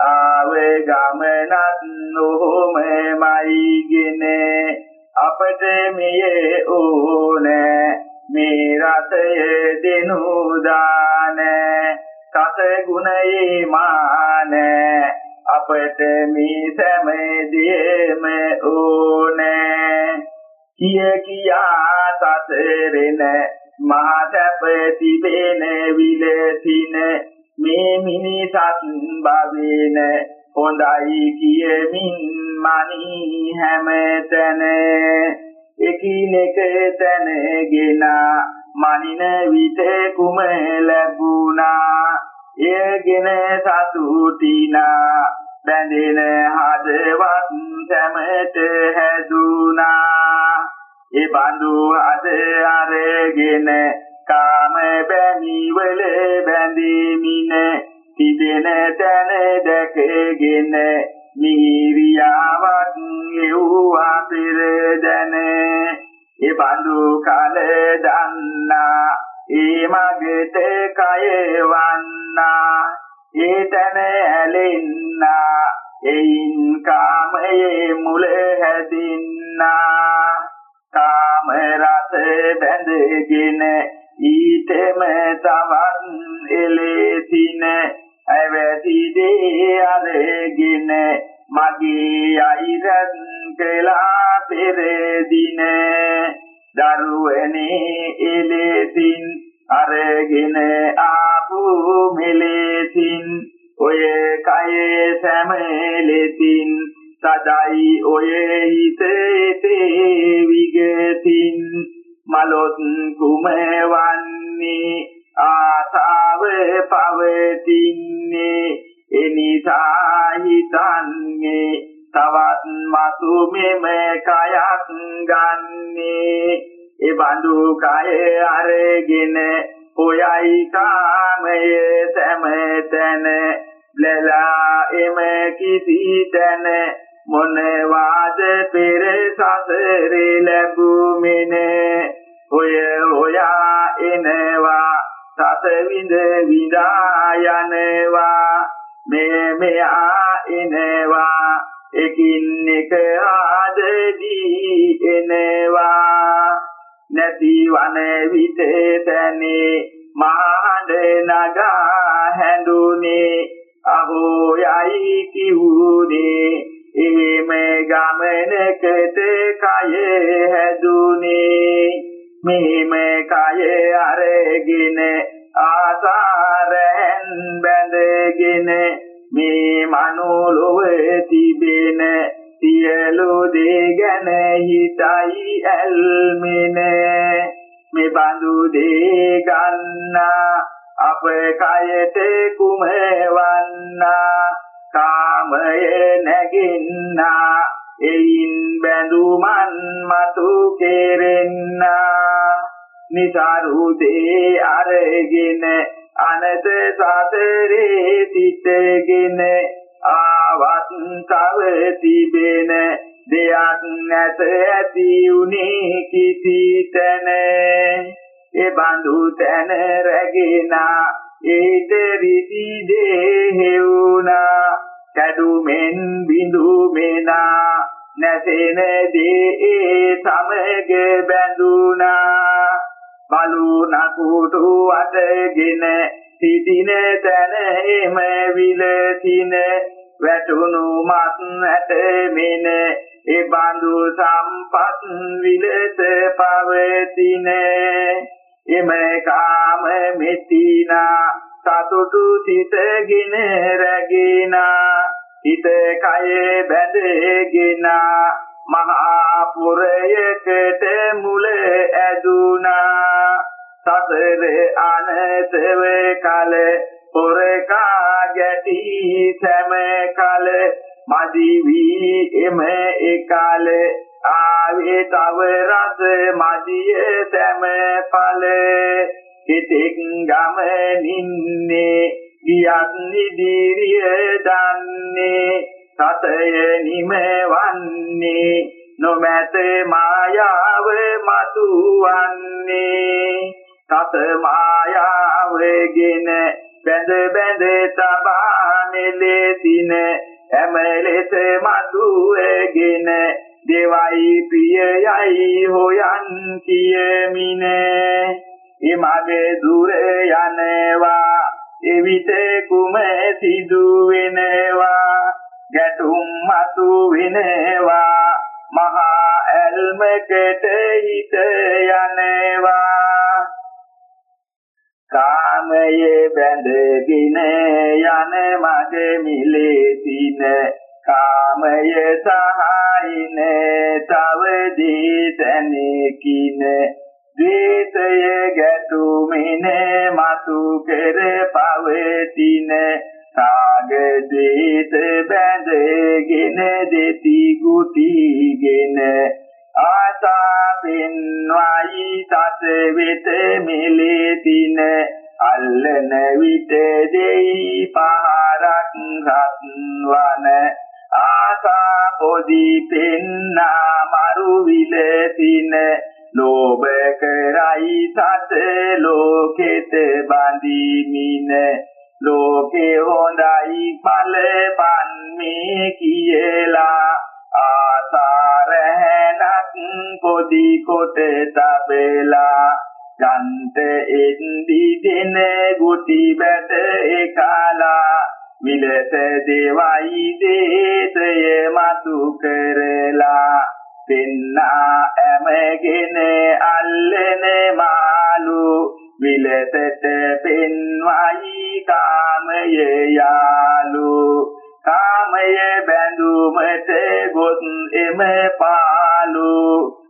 ආවේ ගමනත් නොමයිගෙන අපට මියේ ඕනේ මේ රතය දෙනු දාන කත ගුණයේ මාන අපට මේ සෑමදීම ඕනේ කිය කියා සතරෙන මහතප තිබෙන විලසින මේ මිනිසත් භවේන හොඳයි කියමින් මනි හැමතැන. එකිනෙක තැනගෙන මනින විට කුම ලැබුණා. එයගෙන සතුටිනා බැඳෙන හදවත් සැමට හැදුනා ඒ බඳු අද අරගෙන කාම බැමි වල බැඳීමින තිබෙන තැන දැකගෙන මිහිරියාවක් එව්වා පෙර දැන. ඒ බඳු කල දන්නා ඒ මගෙත කය වන්නා ඒ තැන ඇලෙන්නා එයින් කාමයේ මුල හැදින්නා. කාම රස බැඳගෙන ඊටම තවත් එලෙසින ඇවැසි දේ අරගෙන මගේ අයිරන් කළා පෙරදින දරුවනේ එලෙසින් අරගෙන ආපු මෙලෙසින් ඔය කයේ සැමලෙසින් සදයි ඔය හිතේ විගතින් මලොත් කුමවන්නේ ආසාව පවතින්නේ එනිසා හිතන්නේ තවත් මතු මෙම කයක් ගන්නේ අරගෙන හොයයි කාමයේ සෑමතන බ්ලලා එම කිසි තැන මොනවාද පෙර සසරේ ලැබුමිනේ? ඔය හොයා එනවා සත විඳ විඳා යනවා. මේ මෙයා එනවා එකින් එක ආදදී එනවා. නැති වන විතේ තැනේ මහඬ නගා හැඳුනේ අහෝ යයි කිවුනේ එහෙම ගමනකට කය හැදුනේ. මෙහෙම කය අරගෙන ආසාරෙන් බැඳගෙන මේ මනෝලොවේ තිබෙන සියලු දේ ගැන හිතයි ඇල්මින. මේ බඳු දේ ගන්නා අප කයට කුමවන්නා. කාමයේ නැගින්නා එයින් බැඳුමන් මතු කෙරෙන්නා. නිසරුදේ අරගෙන අනත සතරේ සිටගෙන ආවත් තව තිබෙන දෙයක් නැත ඇති උනේ කිසි තැන. ඒ බඳු තැන රැගෙන ඒත රිදි දෙහෙවුනා. කැඩුමෙන් බිඳුමෙනා. නැසෙන දේ සමග බැඳුනා. බලු නකුටු අතගෙන සිටින තැන එම විලසින. වැටුණු මත් ඇත මෙන. ඒ බඳු සම්පත් විලස පවතින. එම කාම මෙතිනා සතුටු සිතගෙන රැගෙන හිත කය බැඳගෙන මහා පුරයකට මුල ඇදුනා. සතර අනතව කල පුරකා ගැටි සෑම කල මදි වී එම එකල ආවේ තව රස මදිය සෑම ඵල. හිතෙක් ගමනින්නේ ගියත් නිදිරිය දන්නේ. සතය නිමවන්නේ නොමැත මායාව මතුවන්නේ. සත මායාවගෙන බැඳ බැඳ තබා නෙලෙසින හැම ලෙස මතුවගෙන දෙවයි ප්‍රියයයි හොයන් කියමිනේ ඉමගේ දුර යනවා එවිට කුම සිදු වෙනවා? ගැටුම් මතු වෙනවා මහා ඇල්මකට හිත යනවා. කාමයේ බැඳගෙන යන මගේ මිලෙසින කාමය සහයින තව දීතනකින ද්වේතය ගැටුමින මතු කෙර පවතින. රාග ද්වේත බැඳගෙන දෙති ගුටිගෙන ආසාවෙන් වයි සත වෙත මෙලෙතින. අල්ලන විට දෙයි පහරක් රත්වන. ආසා පොදි පෙන්නා මරු විලසින ලෝභ කරයි සත ලෝකෙත බඳිමින. ලෝකේ හොඳයි ඵලපන් මේ කියලා ආසාරහනක් පොදි කොට තබලා. ගන්ත එන්දි දෙන ගුටි බැට එකලා විලස දේවයි දේතය මතු කරලා. පෙන්නා ඇමගෙන අල්ලන මාළු විලසට පෙන්වයි කාමය යාලු කාමය බැඳුමට ගොත් එම පාලු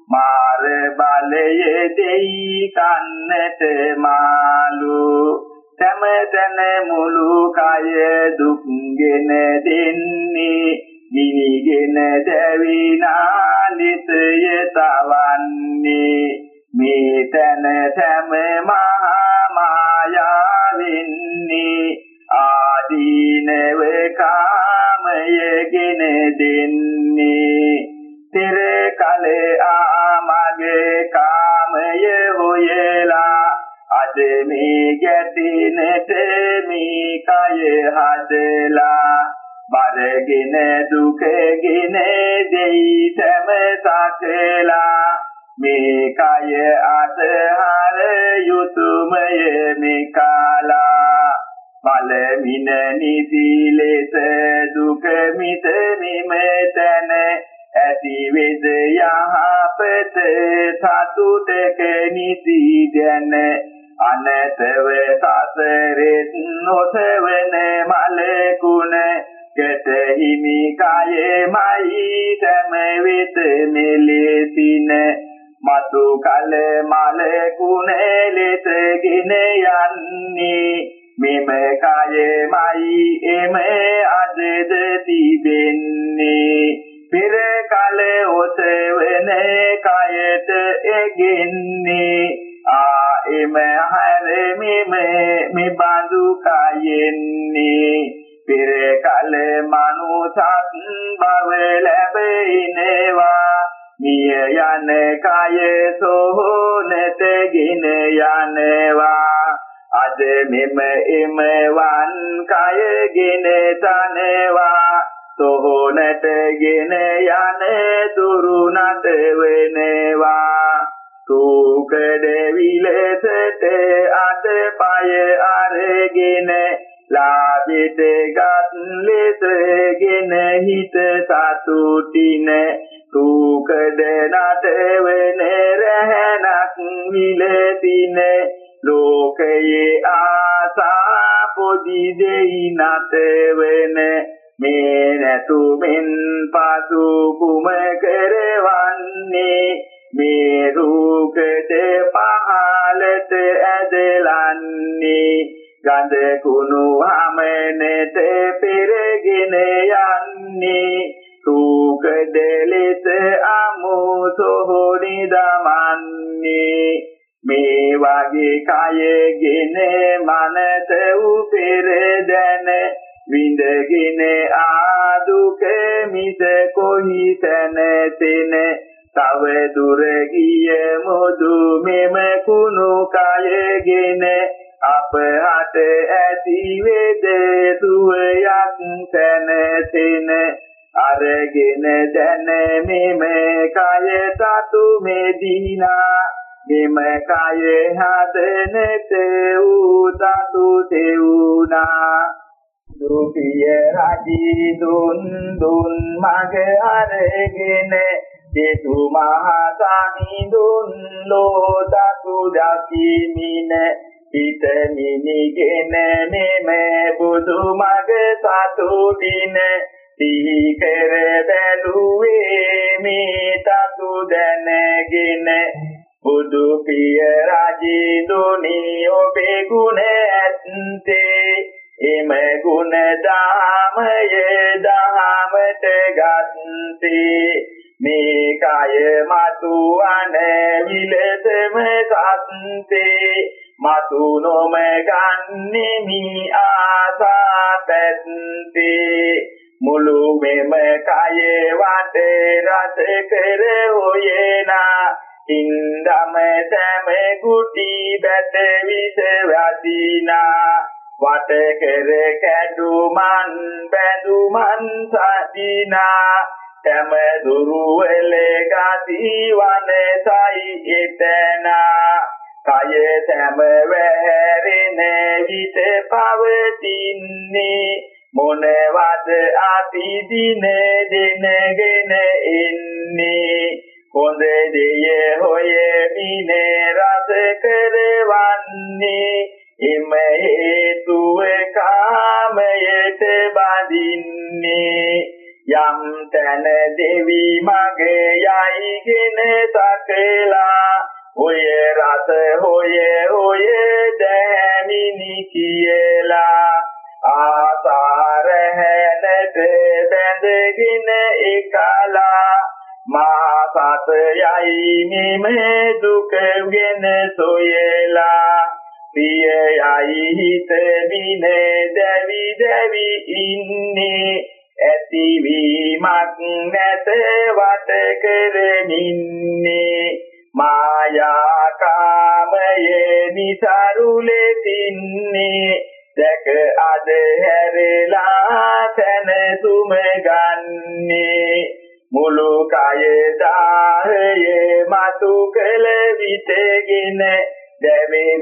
මාර බලයේ දෙයි කන්නට මාලු සමතන මුළු කය දුක්ගෙන දෙන්නේ ගිනිගෙන දැවිනා ලිතය තවන්නේ. මේ තන සෑම මහා මායාවින්නේ ආදීනව කාමයගෙන දෙන්නේ. තෙර කල ආමගේ කාමය හොයලා අද මේ ගැටිනට මේ කය හදලා බරගෙන දුකගෙන දෙයි සැම සකලා මේ කය අතහර යුතුයමය මිකාලා බලමින නිසි ලෙස දුක මිත නිමෙතන ඇති වෙද යහපත සතුටක නිසි දැන අනතව සසරෙත් නොසවන මලකුණ කෙතෙහිමි කයෙමයි සම වෙත මෙලෙසින මතු කල මලකුණ ලෙසගෙන යන්නේ මෙම කයෙමයි එම අදද තිබෙන්නේ පෙර කල ඔසවන කයට එගෙන්නේ. ආ එම හැරෙමිම මෙබඳු කයෙන්නේ. පෙර කල මනුසත් බව ලැබෙනවා මිය යන කය සෝනතගෙන යනවා. අද මෙම එම වන් කයගෙන තනවා. සෝනතගෙන යන දුරු නට වෙනවා සූකඩ විලසට අතපය අරගෙන ලාභෙට ගත් ලෙසගෙන හිත සතුටින සූකඩ නටවන රැහනක් විලසින ලෝකයේ ආසා පොදි දෙයි නටවන මේ නැතුමින් පසු කුම කරවන්නේ මේ රූකඩ පහලට ඇදලන්නේ. ගඳ කුණු හැමනට පෙරගෙන යන්නේ.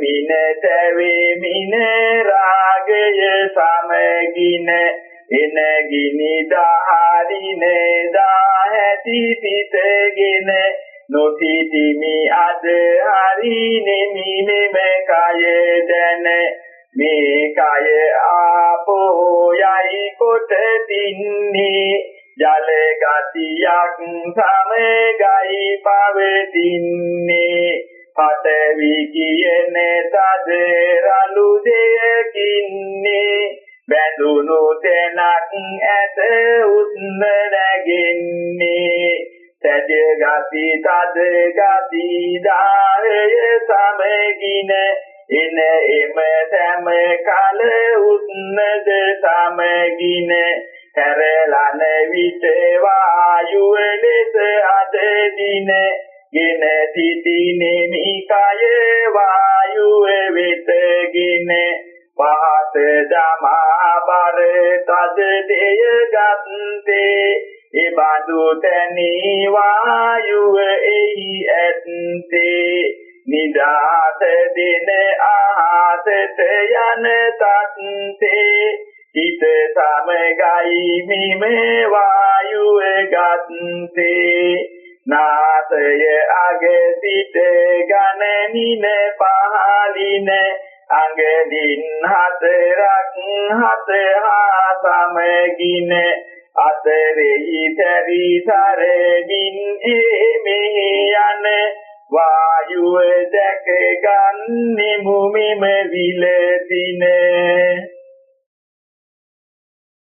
දැවෙමින තැවෙමින රාගය සමගින එන ගිනි දහරින දාහැටි සිතගෙන. නොසිතිමි අද හරි නෙමි මෙම කය දැන. මේ කය ආපෝ යයි කොට තින්නේ. ජල ගතියක් සමගයි පවතින්නේ. පතවි කියන තද රළු දෙයකින්නේ. බැඳුණු තැනක් ඇත උස්ම නැගෙන්නේ. සැඩ ගති තද ගති දාහය සමගින. එන එම සෑම කල උස්නද සමගින. හැරලන විට වායුව ලෙස අද දින. ගෙන සිටිනෙමි කය වායුව වෙතගෙන පහත දමා බර තද දෙය ගත්තේ. එබඳු තනි වායුව එහි ඇත්තේ. නිදාත දින ආහසට යන තත්සේ හිත සමගයි මිමේ වායුව ගත්තේ. නාසය අග සිට ගණනින පහලින අඟලින් හතරක් හත හා සමගින අතරෙහි සැරි සරමින් එමෙහි යන වායුව දැක ගන්නෙමු මෙම විලසින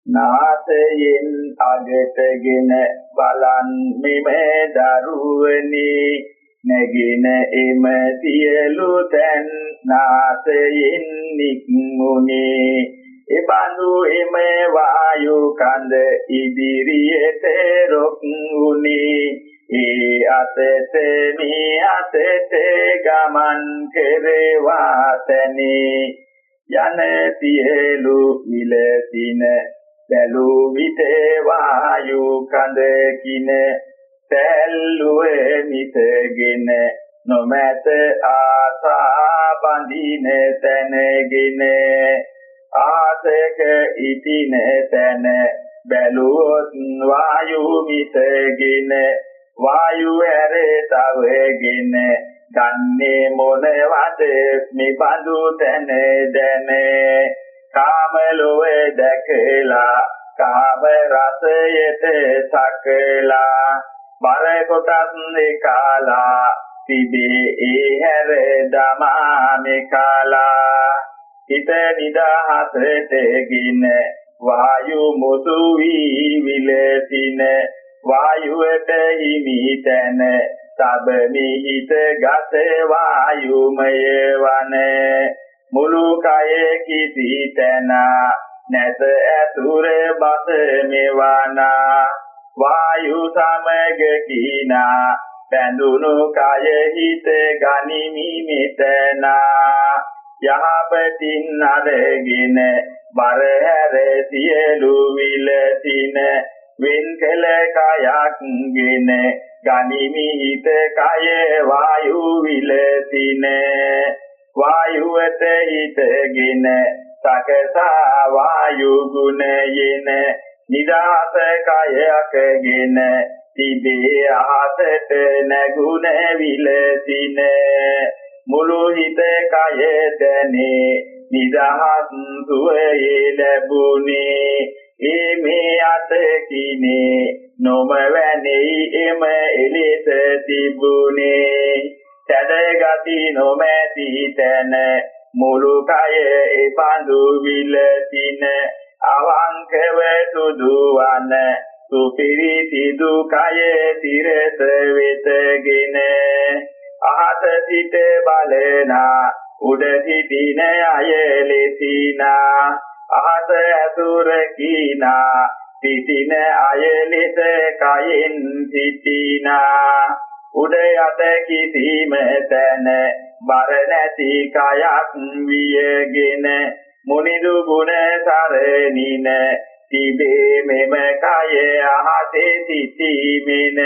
නාසයෙන් අගටගෙන බලන් මෙම දරුවනේ. නැගින එම සියලු තැන් නාසයෙන් නික්මුනේ එබඳු එම වායු කඳ ඉදිරියට රොක් උනේ ඒ අතට මේ අතට ගමන් කෙරෙවා තනේ. යන සියලු විලසින බැලූ විට වායු කඳ කින සැල්ලුවේ මිතගෙන නොමැත ආසා බඳින තැනගෙන. ආසක ඉතින තැන බැලුවොත් වායු මිතගෙන වායු ඇර තවගෙන. ගන්නේ මොනවද මේ බඳු තැන දැන කාම ලෝවේ දැකලා කාම රසයට සකලා බර කොටස් නිකාලා තිබේ ඒ හැර දමානේ කාලා. හිත නිදහසටගෙන වායු මුසු වී විලසින වායුවට හිමි තැන සබමි හිත ගත වායුමය වන. මුළු කය කිසි තැන නැත ඇතුර බස මෙවනා වායු සමග කිනා බැඳුණු කය හිත ගනිමි මෙතනා. යහපතින් අරගෙන බර හැර සියලු විලසින වෙන් කළ කයක්ගෙන ගනිමි හිත කය වායු විලසින. වායුවට හිතගෙන සකසා වායු ගුණයෙන් නිදාස කයකගෙන තිබේ අහසට නැගුණ විලසින. මුළු හිත කය දැනේ නිදහස් සුවයේ ලැබුණේ. ඒ මේ අතකිනේ නොම වැනේ එම එලෙස තිබුණේ. සැදගති නොමැති තැන මුළු කය එපඳු විලසින අවංකව සුදුවන සුපිරිසිදු කය තිරස වෙතගෙන. අහත සිට බලනා උඩ සිටින අය ලෙසිනා අහස ඇතුර කීනා සිටින අය ලෙස කයින් සිටිනා. උඩ යට කිසිම තැන බර නැති කයක් වියගෙන මුනිදු ගුණ සරණින තිබේ මෙම කය අහසේ සිටීමෙන.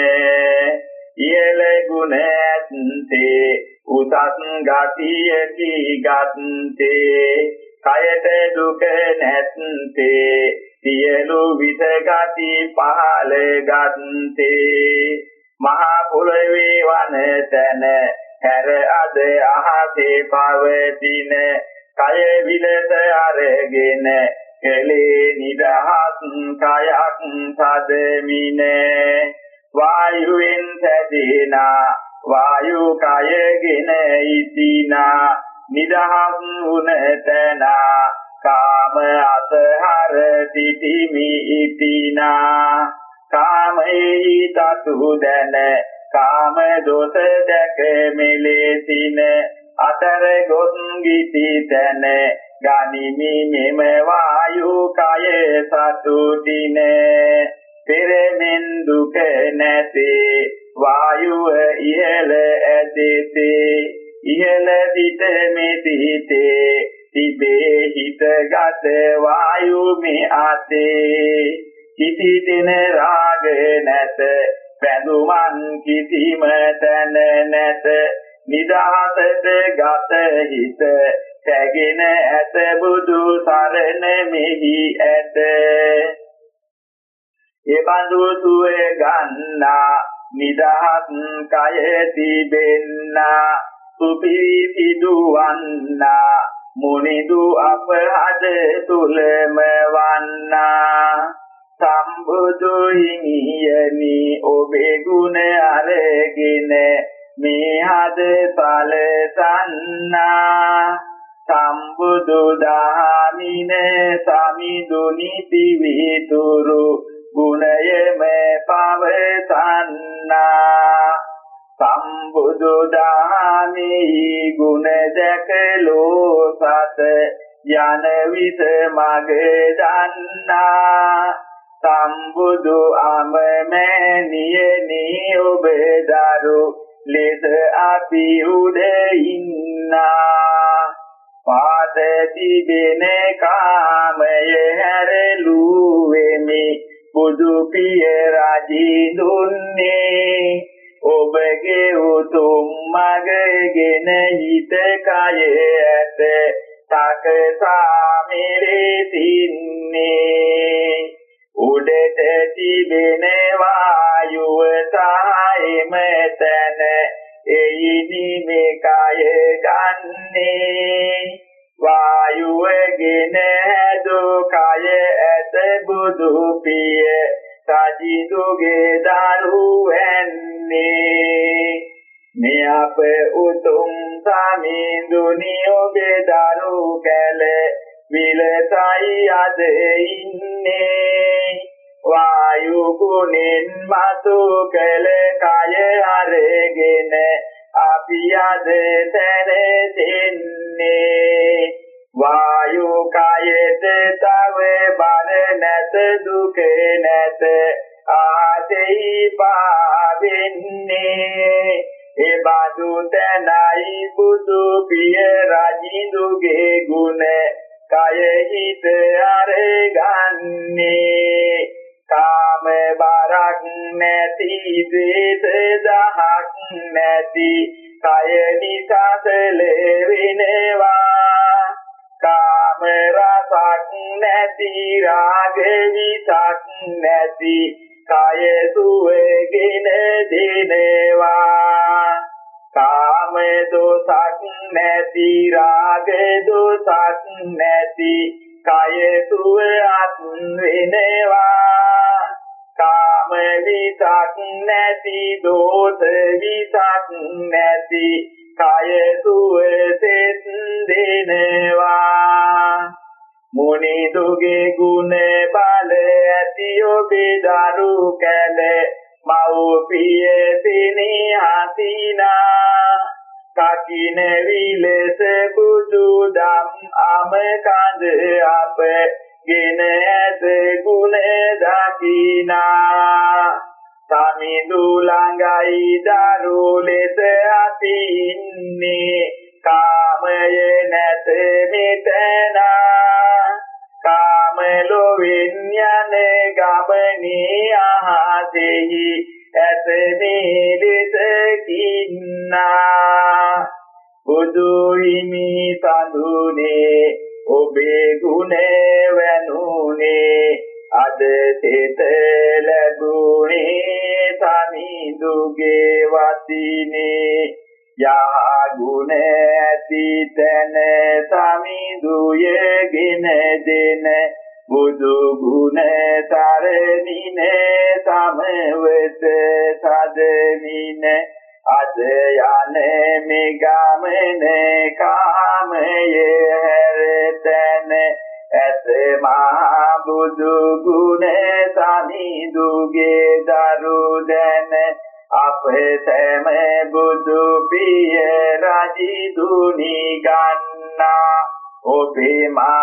ඉහළ ගුණ ඇත්තේ උසස් ගතියකි ගත්තේ. කයට දුක නැත්තේ සියලු විස ගති පහළ ගත්තේ. මහා පොළවේ වනතන හැර අද අහසේ පවතින කය විලස අරගෙන කෙලේ නිදහස් කයක් සදමින වායුවෙන් සැදෙනා වායු කයගෙන ඉතිනා නිදහස් වුණතනා කාම අසහර සිටිමි ඉතිනා. කාමෙහි තතු දැන කාම දොස දැක මෙලෙසින අතර ගොස් ගිති තැන ගනිමි මෙම වායු කය සතුටින පෙරමෙන් දුක නැතේ වායුව ඉහළ ඇදෙතේ ඉහළ සිට මෙසිතේ තිබේ හිතගත වායු මේ අතේ කිසිදින රාග නැත. බැඳුමන් කිසිම තැන නැත. නිදහසට ගත හිත. තැගෙන ඇත බුදු සරණ මෙහි ඇත. එබඳු සුවේ ගන්නා නිදහස් කය තිබෙන්නා. සුපිරිසිදුවන්නා මුනිදු අපහද තුලම වන්නා. සම්බුදු හිමියනි ඔබේ ගුණ අරගෙන මේ හද පලසන්නා සම්බුදු දහමින සමිදුනි පිවිතුරු ගුණයම පවසන්නා. සම්බුදු දහමෙහි ගුණ දැකලෝ සත යන විස මග දන්නා. සම්බුදු අමමැනියනි ඔබ දරු ලෙස අපි උඩ ඉන්නා. පාද තිබෙන කාමය හැරලුවෙමි. බුදු පිය රජී දුන්නේ. ඔබගේ උතුම් මගගෙන හිත කය ඇත. තකසා මෙලෙසින්නේ උඩට තිබෙන වායුව සායෙම තන එයිනි මේ කය ගන්නේ. වායුවගෙන හැදු කය ඇත බුදු පිය සජිදුගේ දරුවන්නේ මේ අප උතුම් සමිඳුනි ඔබේ දරු කැල විලසයි අද ඉන්නේ. වායු ගුණෙන් මතු කළ කය අරගෙන අපි අද තැනෙන්නේ වායු කයෙත තව බල නැත දුක නැත ආදෙයි පාවෙන්නේ. ඒ බඳු තැනයි බුදු පිය රජිඳුගේ ගුණ. කය හිත අරගන්නේ කාම බරක් නැති දේත දහක් නැති කය නිසසල වෙනවා කාම රසක් නැති රාග විසක් නැති කය සුවගෙන දෙනවා. කාම දෝසක් නැති රාග දෝසක් නැති කය සුවයත් වෙනවා කාම විසක් නැති දෝෂ විසක් නැති කය සුවසෙත් දෙනවා මුනි දුගේ ගුණ බල ඇති ඔබේ දරු කැල මෞපිය පිනේ ආසීනා කකින විලස බුදු දම් අම කඳ අප ගෙන ඇත ගුණ දකිනා. සමිඳු ළඟයි දරු ලෙස අපි ඉන්නේ කාමය නැත මෙතනා. කාම ලොවින් යන්නේ ගමනේ ආහතෙහි ඇත නිරිත කින්නා. බුදු හිමි සඳුනේ ඔබේ ගුණේ වැනුනේ. අද සිත ලැබුණේ සමිඳුගේ වතිනේ යහා ගුණ ඇතිතන සමිඳුයගෙන දෙන බුදු ගුණ තරණින සමවත සදමින අද යන්නේ මේ ගමනේ කා මුනි ගන්නා ඔබේ මා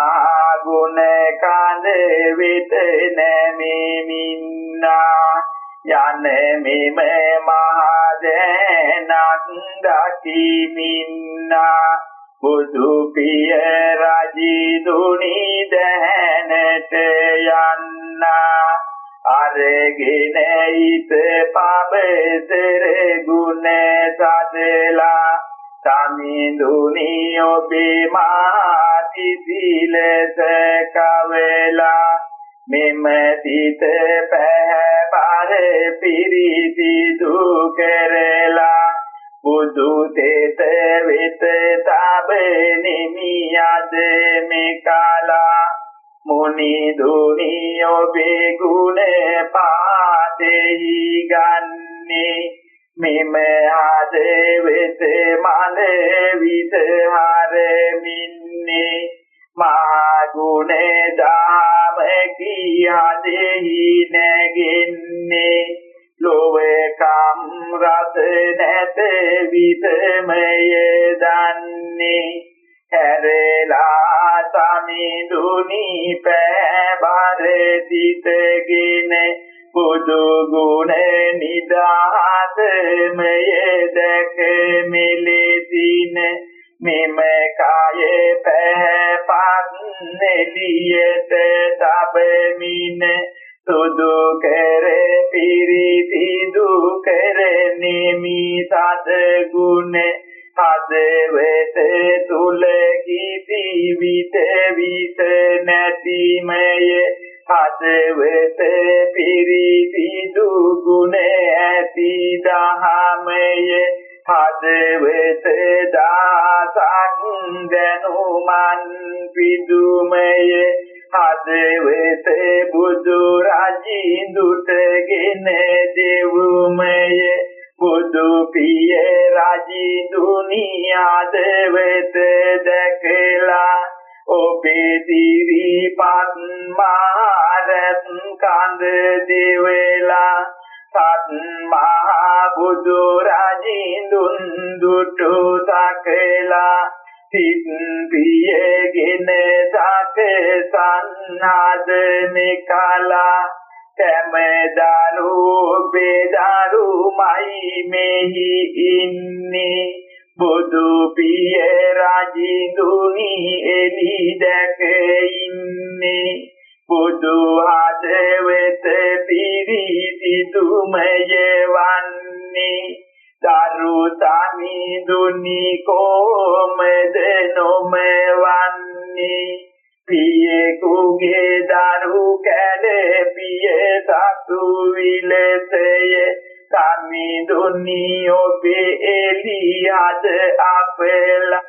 ඔබේ එලියද අපලා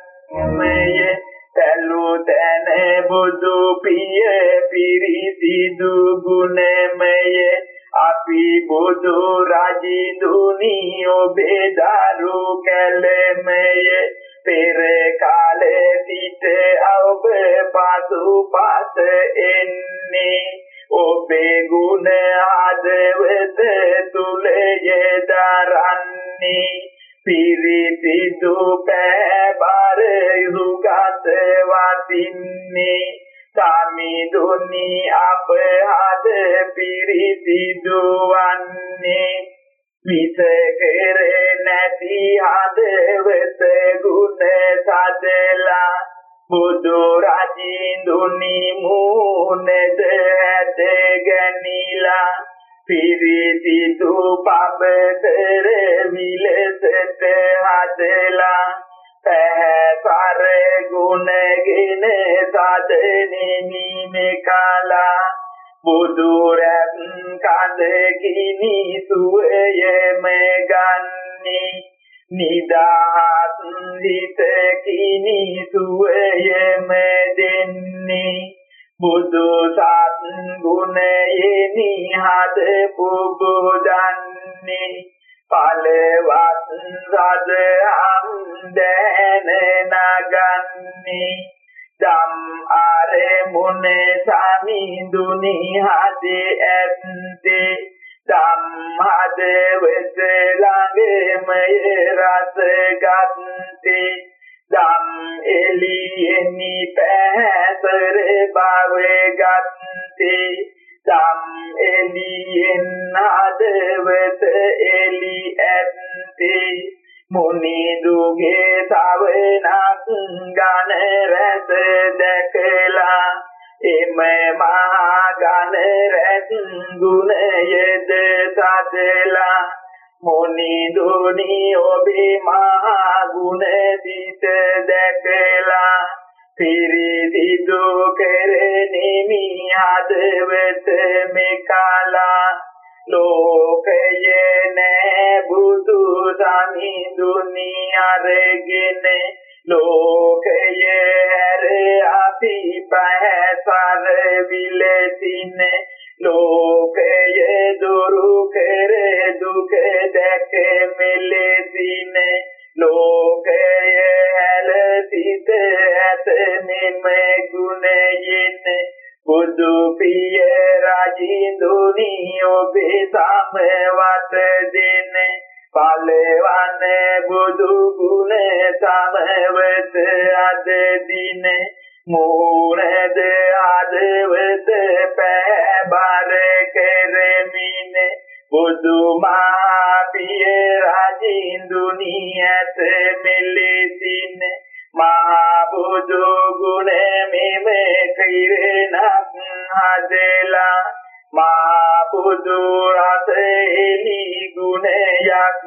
මයේ තැලු තැන බුදු පිය පිරිසිදු ගුණේ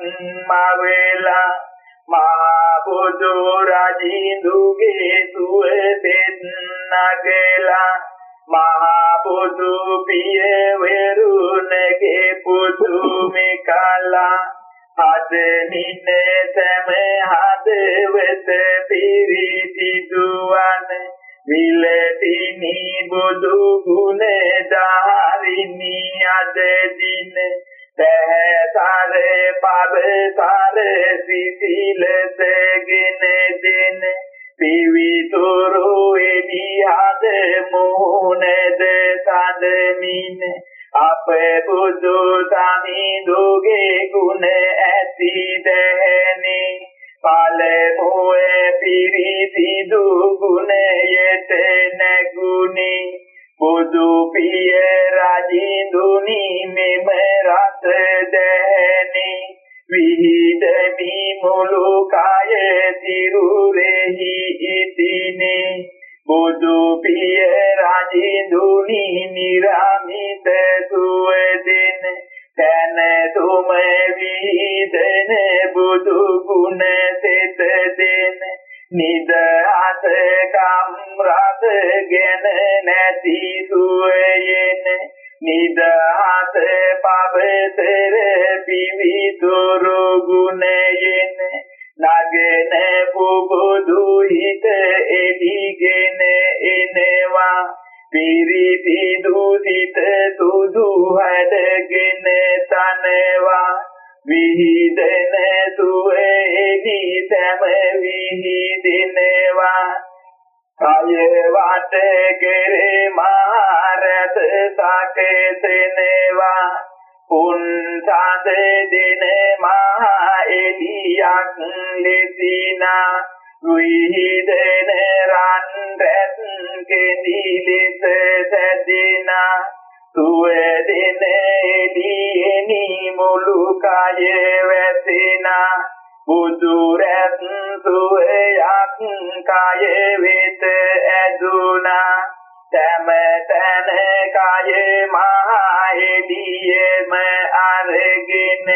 ගුණයක් මවෙලා මහා බුදු රජින්දුගේ සුවදෙත් නගලා මහා බුදු පිය වෙරුණගේ පුතු මෙකලා හදනින සෑම හදවත පිරිසිදුවන විලතිනි බුදු ගුණ ධාරිනි අද දින පැහැසර පබසර සිසිලසගෙන දෙන. පිවිතුරු එනිහද මොහොනද සදමින. අප බුදු සමිඳුගේ ගුණ ඇති දැනේ පළමුවේ පිරිසිදු ගුණයට නැගුණේ. බුදු පිය රජින්දුනි මෙම රස දැනේ. විහිදමි මුළු කය සිරුරෙහි ඉතිනේ. බුදු පිය රජින්දුනි නිරමිත සුවදින. තන තුම විහිදන බුදු ගුණ සෙත දෙන. නිදහස කම් රසගෙන නැති සුවයෙන් නිදහස පබතර පිවිතුරු ගුණයෙන් නගෙන පුබුදු හිත එලිගෙන එනවා. පිරිසිදු සිත සුදු හැඩගෙන තනවා. විහිදෙන සුවේහි සෑම විහිදිනවා කය වාත කෙරේ මාරත සකේතෙනවා උන් සාදෙදින මා එලියක් ලෙසිනා විහිදෙන රන් රැත් කෙනි ලෙස සැදිනා සුවදිනෙදීනි මුළු කය වැසෙනා. බුදු රත් සුවයක් කය වෙත ඇදුනා. තම තන කය මහෙදීම අරගෙන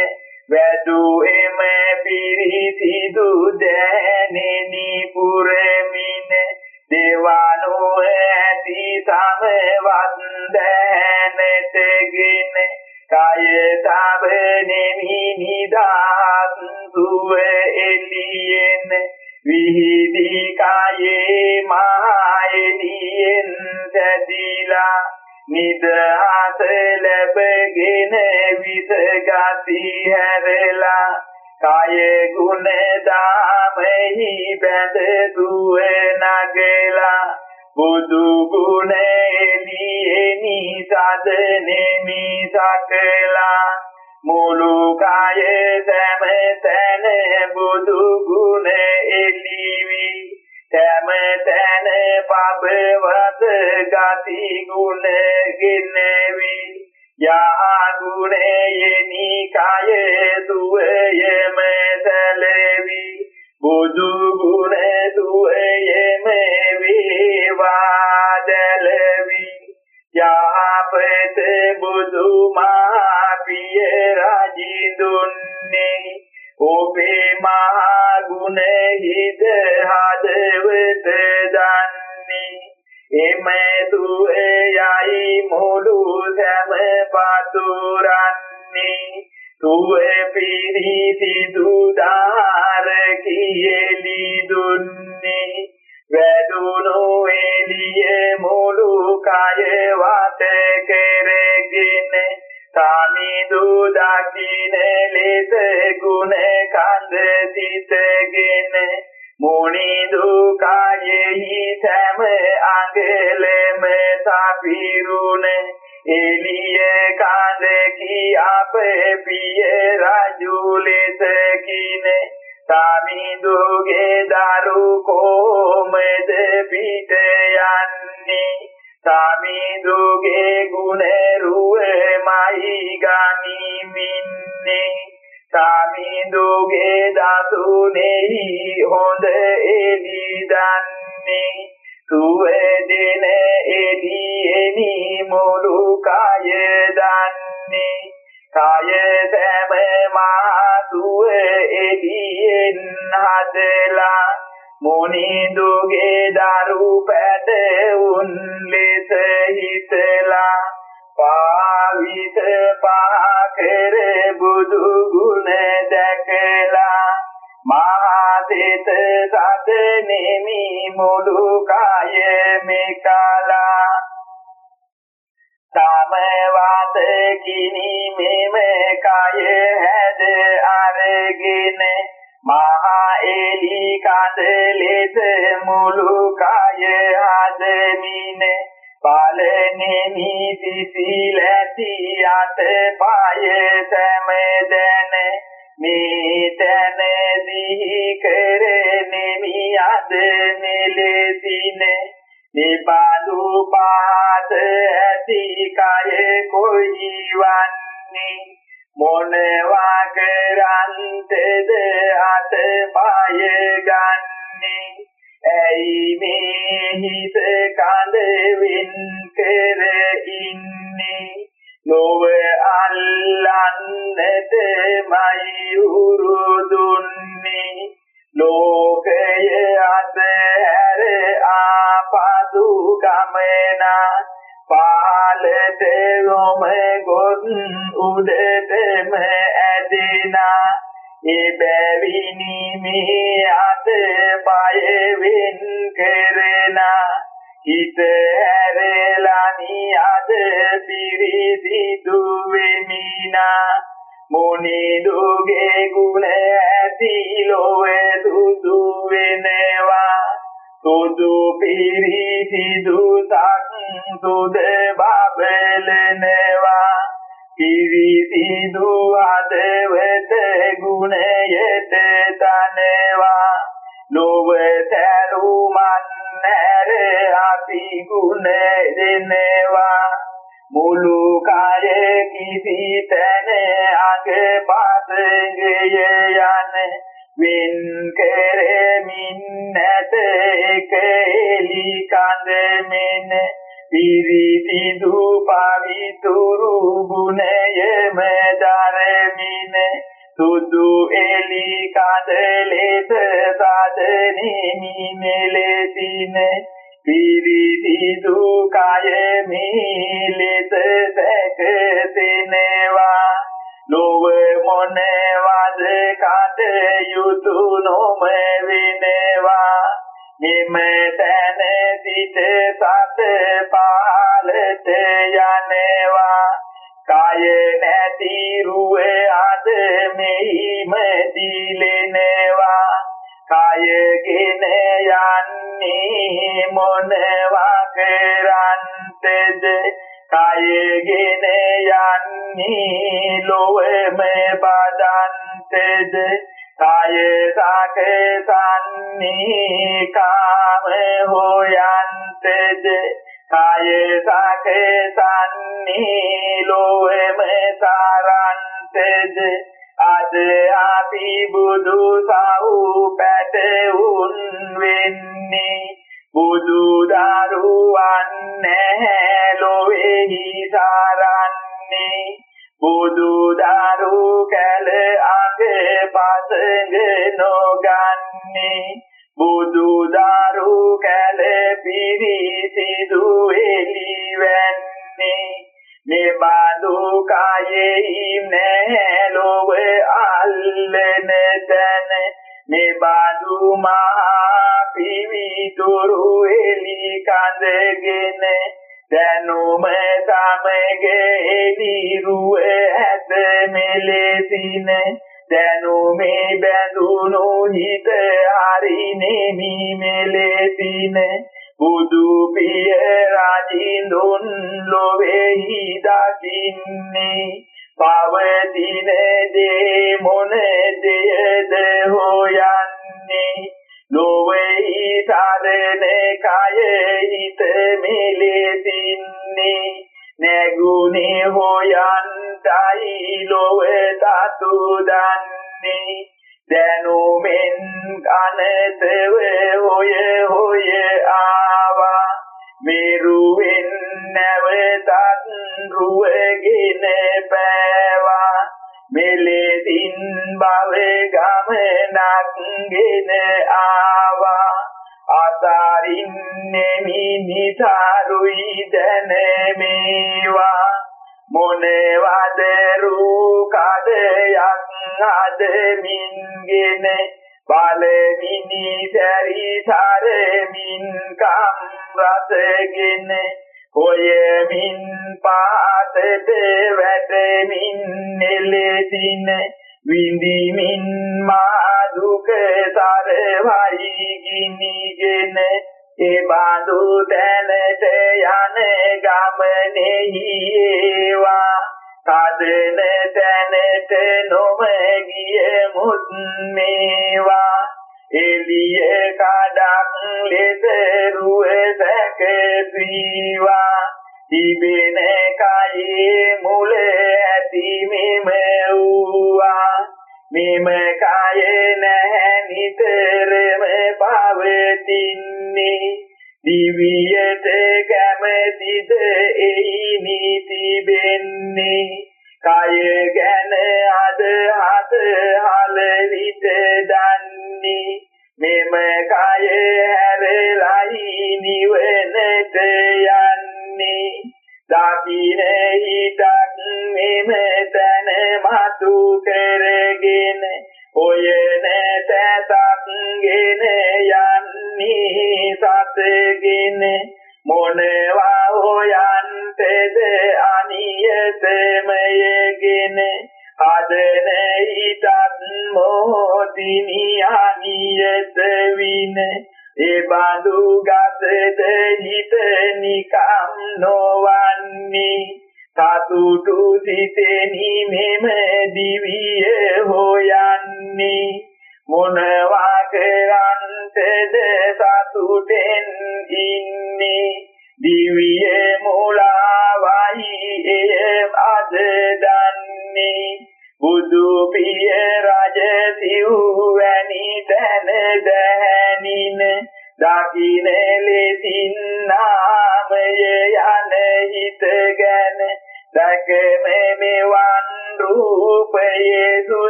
වැදු එම පිරිසිදු දැනෙනි පුරමිනේ දේවානෝ ඇති සමවත් දැනෙත ගින කය තබෙනෙමි නිදාත් සුවේ එලියෙන් විහිදි කයේ මායෙනියෙන් සැදිලා නිදහස ලැබගෙන විස ගති හැරලා කාය ගුණ දාමෙහි බැඳ දුවේ නගලා බුදු ගුණ එළියෙනි සදනෙමි සකලා මුළු කාය සෑම බුදු ගුණ එළිවි. සෑම තැන පබවත ගති ගුණ ගිනෙවි. යා ගුණයෙනි කාය وعده නෙලෙසින විඳිමින්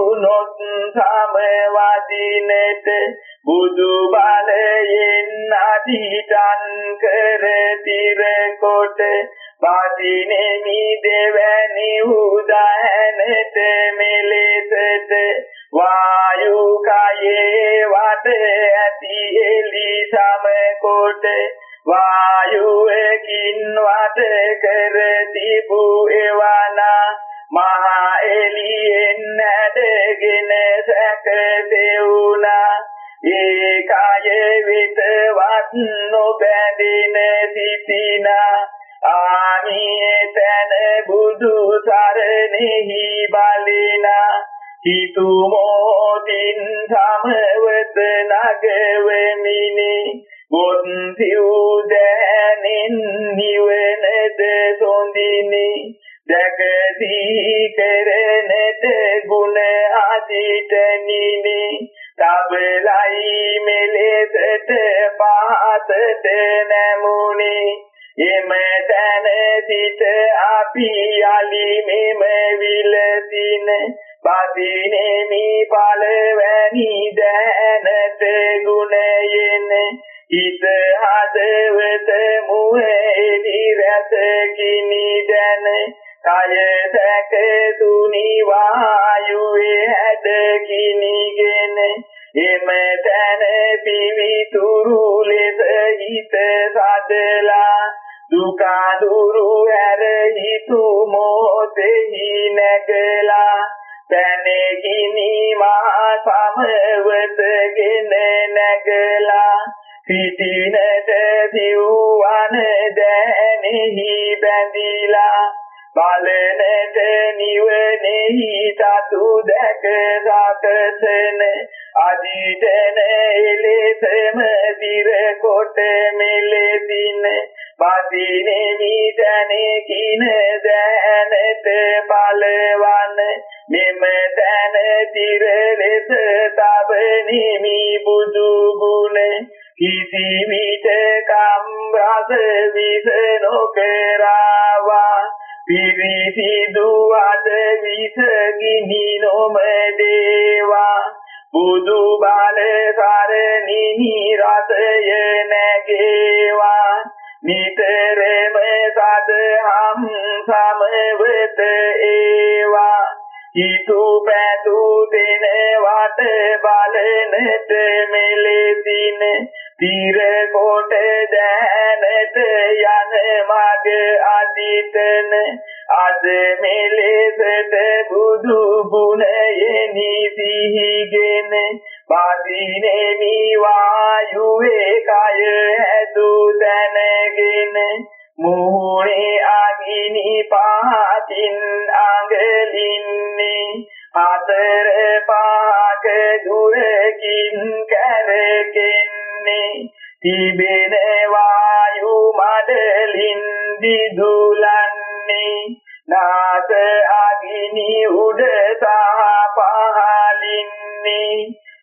වුනොත් සමවදීනෙත බුදු බලයෙන් අධිතන් කර තිර කොට පදිනෙමි දෙවැනි උදා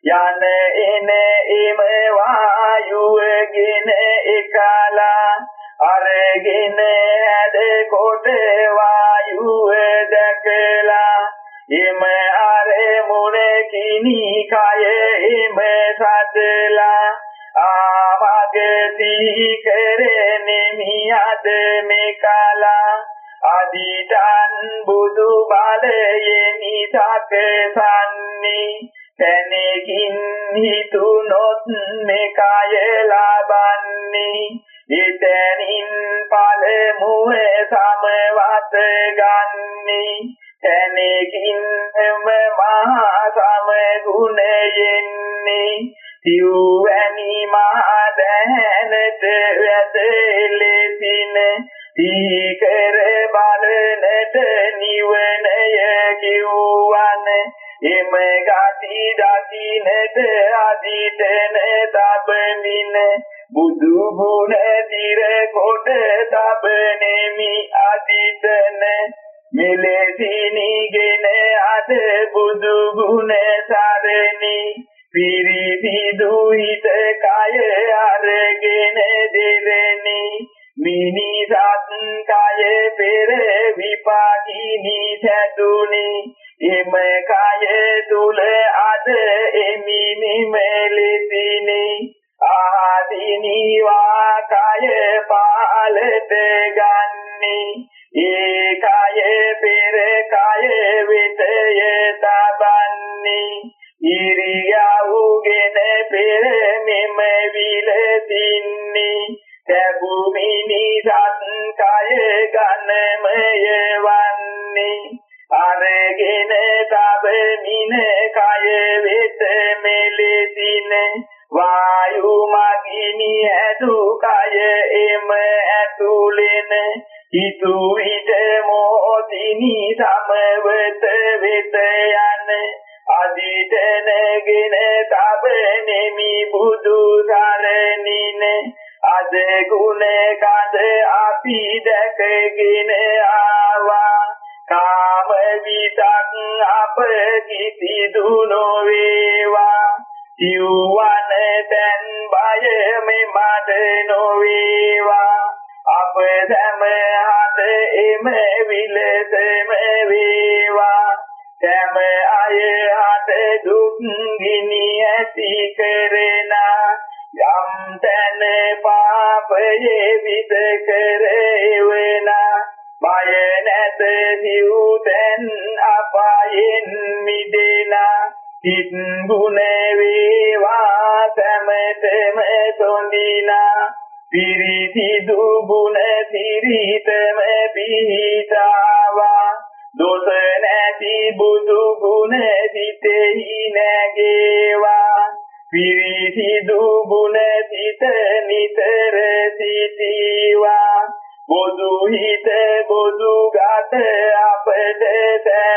යන එන එම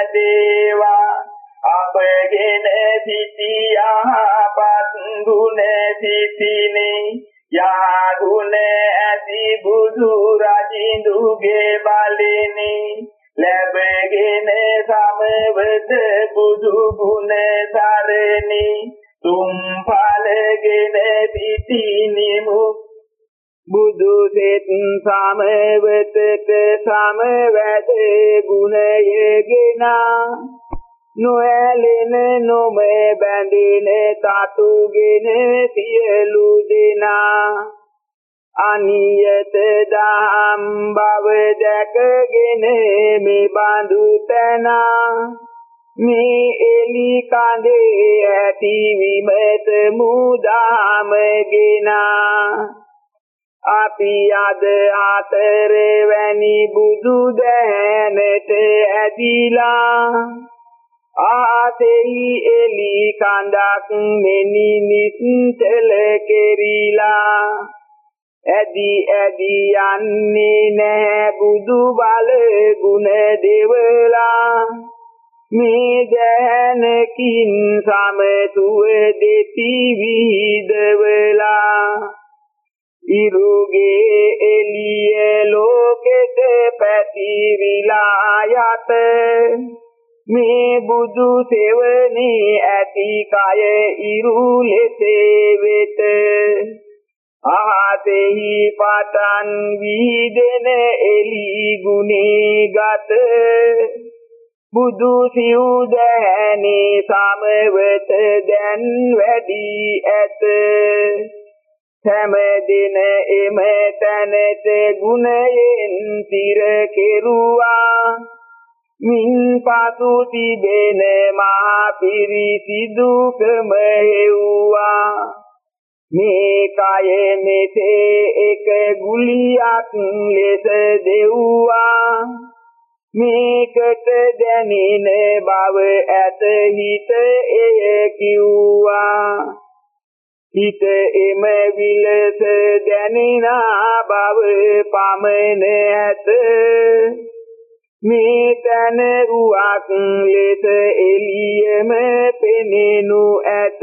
බොදු සෙත් සමවතක සමවැද ගුණයගෙන නොඇලෙන නොම බැඳින තතුගෙන සියලු දෙනා. අනියත දහම් බව දැකගෙන මේ බඳු තනා. මේ එලි කඳේ ඇති විමත මුදාමගෙනා අපි අද අතර වැනි බුදු දෑනට ඇදිලා. ආතෙහි එලි කඳක් මෙනි නිස්තල කෙරිලා. ඇදි ඇදි යන්නේ නැහැ බුදු බල ගුණ දෙවලා. මේ දැනකින් සමතුව දෙති විහිදවලා. ඉරුගේ එළිය ලෝකෙට පැතිරිලා යත මේ බුදු සෙවණේ ඇති කය ඉරු ලෙසේ වෙත. ආතෙහි පතන් වීදෙන එලි ගුණේ ගත. බුදු සිව් දැනේ සමවත දැන් වැඩි ඇත. සෑම දින එම තැනට ගුණයෙන් තිර කෙරුවා. මින් පසු තිබෙන මහා පිරිසිදුකම හෙව්වා. මේ කය මෙසේ එක ගුලියක් ලෙස දෙව්වා. මේකට දැනෙන බව ඇත හිත එය කිව්වා. හිත එම විලස දැනිනා බව පමන ඇත. මේ තන රුවක් ලෙස එළියම පෙනෙනු ඇත.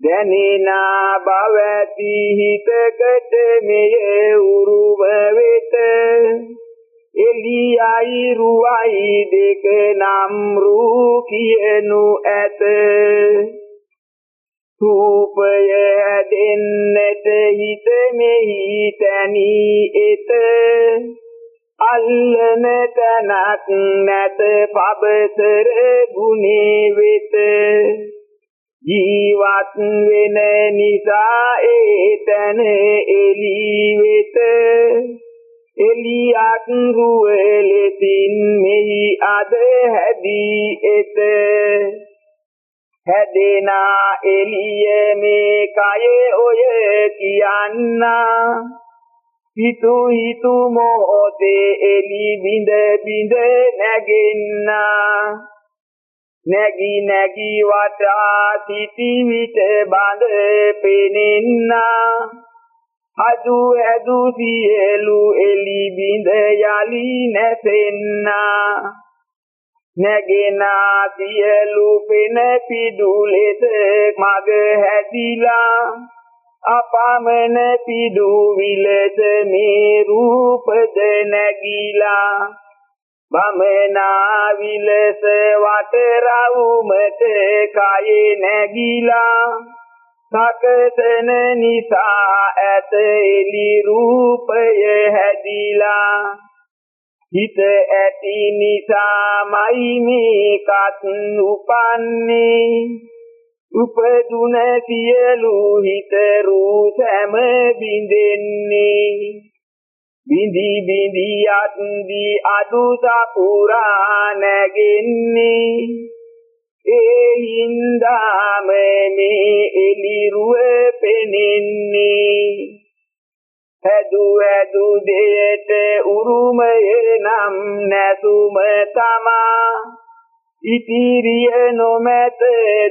දැනිනා බව ඇති හිතකට මෙය උරුම වෙත. එළියයි රුවයි දෙක නම් රූ කියනු ඇත. රූපය හැදෙන්නට හිත මෙහි තැනී එත. අල්ලන තනක් නැත පබසර ගුණේ වෙත. ජීවත් වෙන නිසා ඒ තන එලි වෙත. එලියක් රුවලෙතින් මෙහි අද හැදී එත. හැදෙනා එළිය මේ කය ඔය කියන්නා. හිතු හිතු මොහොතේ එලි බිඳ බිඳ නැගෙන්නා. නැගි නැගි වටා සිටි විට බඳ පෙනෙන්නා. හදු ඇදු සියලු එලි බිඳ යලි නැසෙන්නා. නැගෙනා සියලු පෙන පිඩු ලෙස මග හැදිලා අපමණ පිඩු විලස මේ රූපද නැගිලා බමනා විලස වට රවුමට කය නැගිලා සකසන නිසා ඇත එලි රූපය හැදිලා හිත ඇති නිසාමයි මේකත් උපන්නේ. උපදුන සියලු හිතරු සැම බින්දෙන්නේ බිඳි බිඳි යත්දි අදු සපුරා නැගෙන්නේ. ඒ හින්දාම මේ එලිරුව පෙනෙන්නේ. හැදු හැදු දෙයට උරුමය නම් නැසුම තමා. ඉතිරිය නොමැත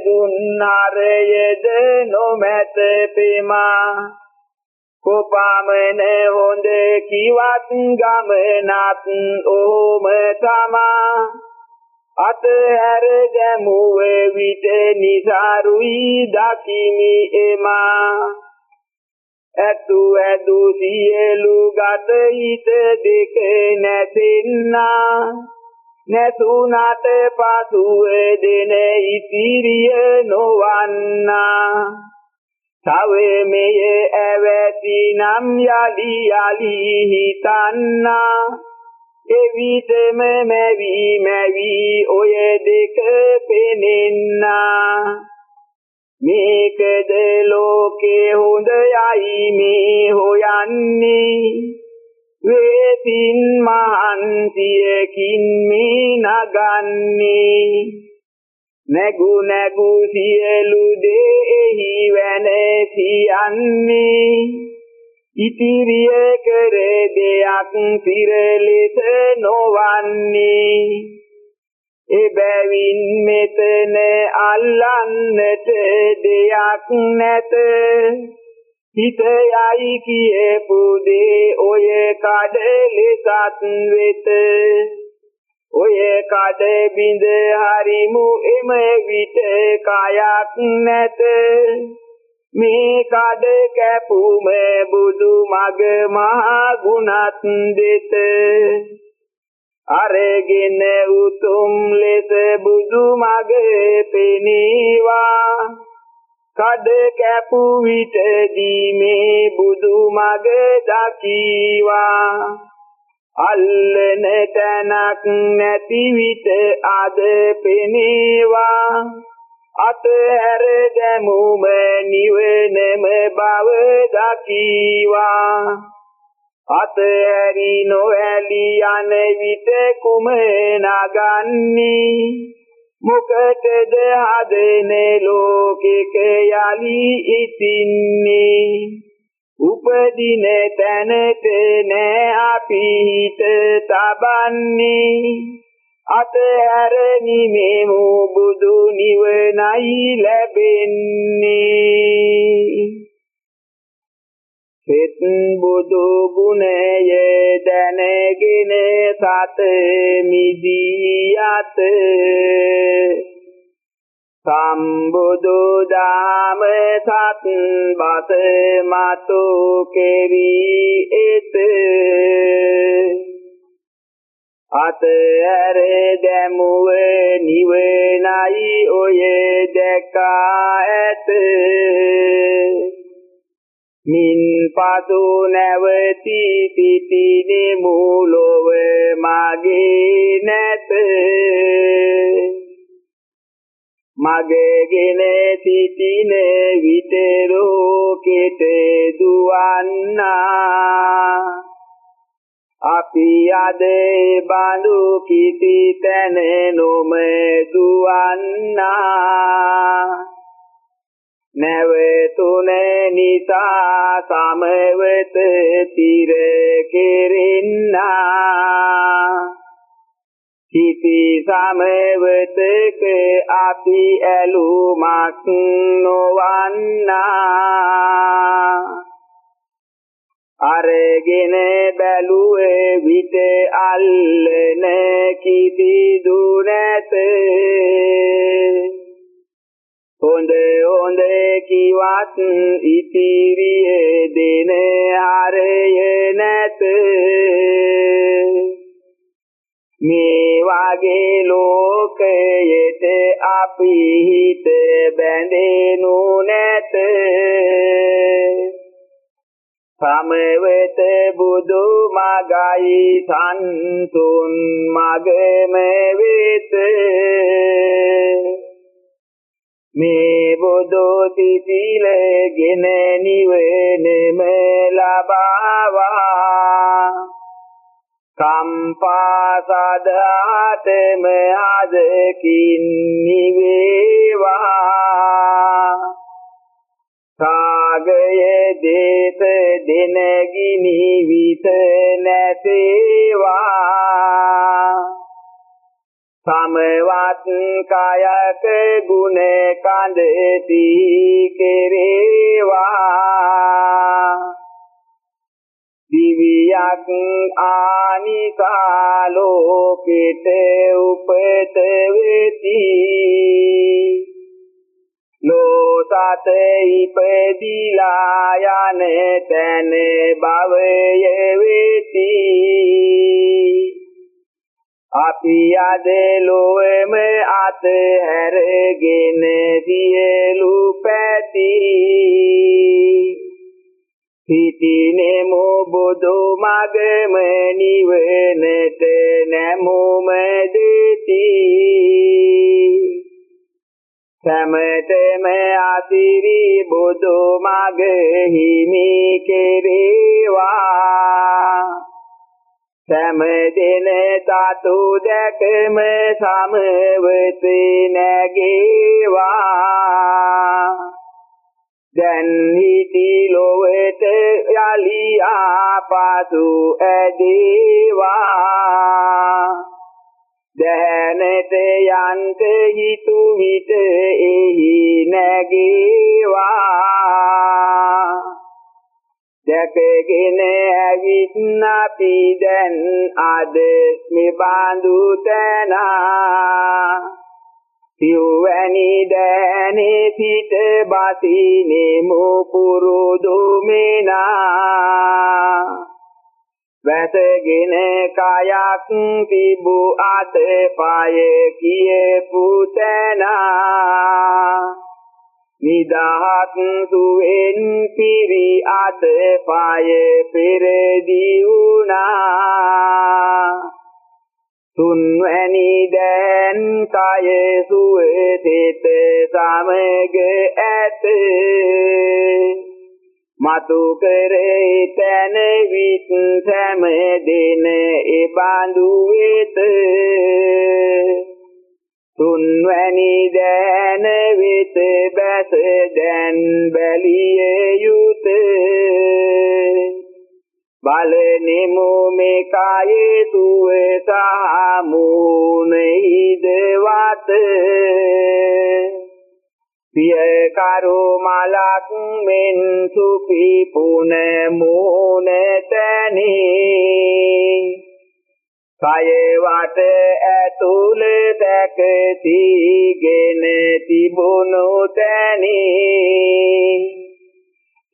දුන්නරයද නොමැත පෙමා. කොපමණ හොඳ කිවත් ගමනත් ඕම තමා. අතහැර දැමුව විට නිසරුයි දකිමි එමා. ඇතු ඇදු සියලු ගත හිත දෙක නැසෙන්නා. නැතුණට පසුව දෙන ඉතිරිය නොවන්නා. තව මෙය ඇවැති නම් යලි යලි හිතන්නා. එවිටම මැවි මැවි ඔය දෙක පෙනෙන්නා. මේකද ලෝකේ හොඳ යයි මේ හොයන්නේ? වේතින් මහන්සියකින් මේ නගන්නේ? නැගු නැගු සියලු දෙහි වැනසියන්නේ ඉතිරිය කර දෙයක් සිරලෙස නොවන්නේ. එබැවින් මෙතන අල්ලන්නට දෙයක් නැත. හිත යයි කියපු දේ ඔය කඩලෙසත් වෙත. ඔය කඩ බිඳ හරිමු එම විට කයක් නැත. මේ කඩ කැපුම බුදු මග මහා ගුණත් දෙත. අරගෙන උතුම් ලෙස බුදු මග පෙනීවා. කඩ කැපු විටදී මේ බුදු මග දකීවා. අල්ලන තැනක් නැති විට අද පෙනීවා. අතහැර දැමුම නිවෙනම බව දකීවා. අතහැරි නොඇලි යන විට කුම නගන්නේ මොකටද හදන ලෝකෙක යලි ඉතින්නේ? උපදින තැනට නෑ අපි හිත තබන්නේ. අතහැර නිමෙමු බුදු නිවනයි ලැබෙන්නේ. සෙත් බුදු ගුණය දැනගෙන සත මිදී යත සම්බුදු දාම සත් බත මතු කෙරි එත. අතහැර දැමුව නිවනයි ඔය දැකා ඇත. මින් පසු නැවති සිටිනේ මූලව මගේ නැත. මගේගෙන සිටින විට රෝකෙට දුවන්නා. අපි අද බඳු කිසි තැන නොම දුවන්නා නැවතුන නිසා සමවත තිර කෙරෙන්නා. කිසි සමවතක අපි ඇලුමක් නොවන්නා. අරගෙන බැලුවේ විට අල්ලන කිසිදු නැත. හොඳ හොඳ කිවත් ඉතිරියේ දෙන හරය නැත. මේ වගේ ලෝකයට අපි හිත බැඳෙනු නැත. සමවත බුදු මගයි සන්තුන් මගම වෙත. මේ බුදු සිතිලගෙන නිවෙනම ලබාවා. කම්පා සදාතම අදකින් නිවේවා. සාගය දේත දිනගිනි විත නැසේවා. සමවත් කයක ගුණ කඳ සිහි කෙරේවා. දිවි අපියක් ආනිකාලෝකෙට උපත වෙති. ලෝසත ඉපදිලා යන තැන භවය වෙති. අපි අද ලොවම අත හැරගෙන සියලු පැති. සිටිනෙමු බුදු මගම නිවනට නැමුම දෙති සමතම අසිරි බුදු මග හිමි කෙරේවා. සෑම දින තතු දැකම සමවත නැගේවා. දැන් හිටි ලොවට යලි ආපසු ඇදේවා. දැනට යන්ත හිතු හිත එහි නැගේවා. දැකගෙන ඇවිත් අපි දැන් අද මෙබඳු තැනා. සිව්වැනි දෑනේ සිට බසිනෙමු පුරුදු මෙනා වැසගෙන කයක් තිබු අත පය කියපු තැනා. නිදහත් සුවෙන් පිරි අත පය පෙරදි වුණා. තුන්වැනි දැන් කය සුවසිත සමග ඇත. මතු කරේ තන විත් සෑම දින එබඳු වෙත. තුන්වැනි දෑන වෙත බැස දැන් බැලිය යුත. බලනෙමු මේ කායේ සුව සහ මූනෙහිද වත. පිය කරු මලක් මෙන් සුපි පුන මූනතනේ කය වට ඇතුළ දැක තීගෙන තිබුණු තැනේ.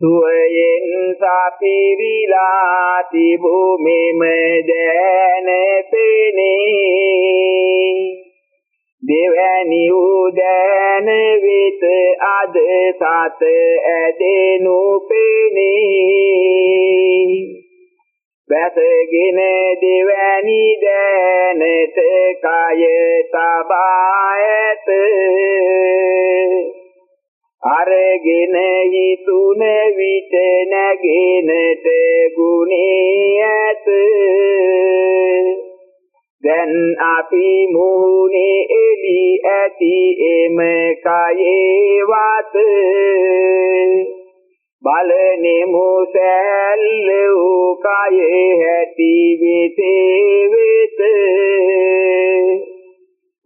සුවයෙන් සපිරිලා තිබු මෙම දැන පෙනේ. දෙවැනි උදෑන විත අද සත ඇදෙනු පෙනේ. බැසගෙන දෙවැනි දෑනට කය තබා ඇත අරගෙන හිතුන විට නැගෙනට ගුණේ ඇත. දැන් අපි මුහුණේ එලි ඇති එම කයේ වත. බලනෙමු සැල්ල වූ කයේ හැටි විතේ වෙත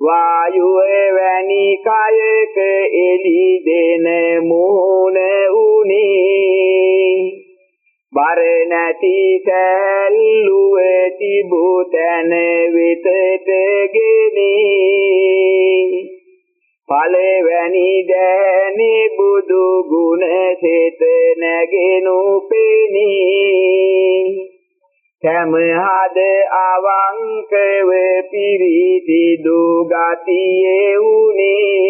වායුවේ වැනි කයක එලි දෙන මුහුණ උනේ බර නැති සැල්ලුවේ තිබූ තැන වෙතට ගෙනේ. පළවැනි දෑනේ බුදු ගුණ සිත නැගෙනු පෙනී සමහද අවංකව පිරිති දුගතියේ උනේ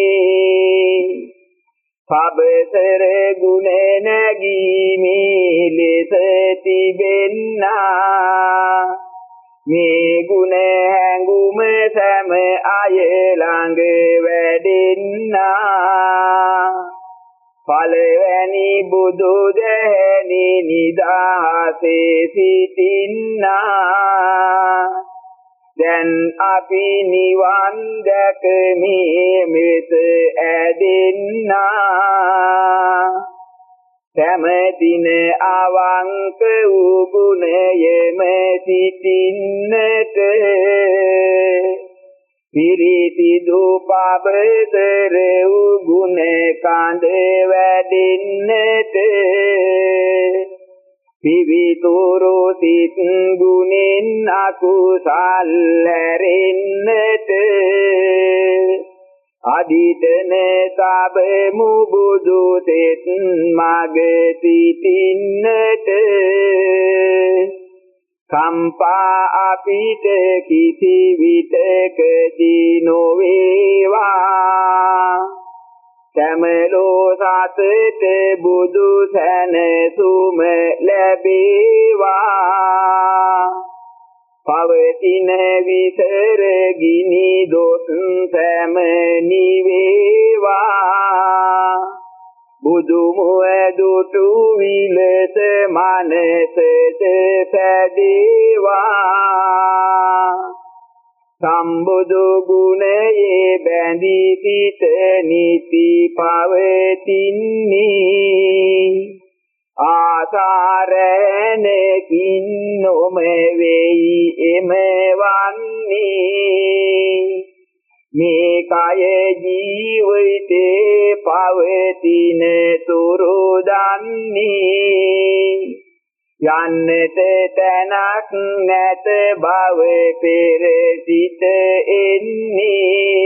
පබසර ගුණ නැගීමේ ලෙස තිබෙන්නා. මේ ගුණ හැඟුම සෑම අය ළඟ වැඩෙන්නා. පළවැනි බුදු දැහැනි නිදාසේ සිටින්නා. දැන් අපි නිවන් දැකමේ මෙත ඇදෙන්නා. සෑමදින අවංක වූ ගුණයෙම සිටින්නට පිරිති දුපබතර වූ ගුණ කඳ වැඩින්නට. පිවිතුරු සිත් ගුණෙන් අකුසල් හැරෙන්නට. අදිතන සබමු බුදු තෙත් මග සිටින්නට කම්පා අපිට කිසි විටකදී නොවේවා. සමලෝ සතට බුදු සැනසුම ලැබේවා. පවතින විසර ගිනි දොස් සැම නිවේවා බුදු මුව දුටු විලස මනසට පැදේවා. සම්බුදු ගුණයේ බැඳී සිට නිති පවතින්නේ. ආසාරණකින් නොම වෙයි එමවන්නේ. මේ කය ජීවිතේ පවතින තුරු දන්නේ. යන්නට තැනක් නැත බව පෙර සිට එන්නේ.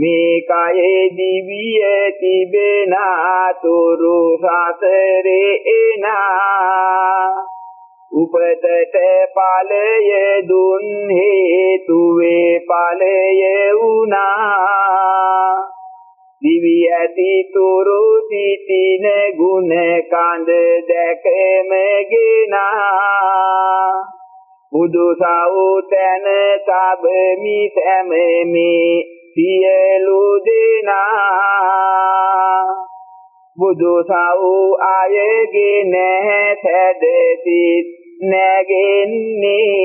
මේ කයේ දිවිය තිබෙන තුරු සසරේ එනා. උපතට ඵලය දුන් හේතුවේ ඵලය වුණා. දිවි ඇති තුරු සිටින ගුණ කඳ දැකම ගෙනා. බුදු සවුතන සබමි සැමෙමි. සියලු දෙනා බුදු සව් අයගේ නැහැ සැදසිත නැගෙන්නේ.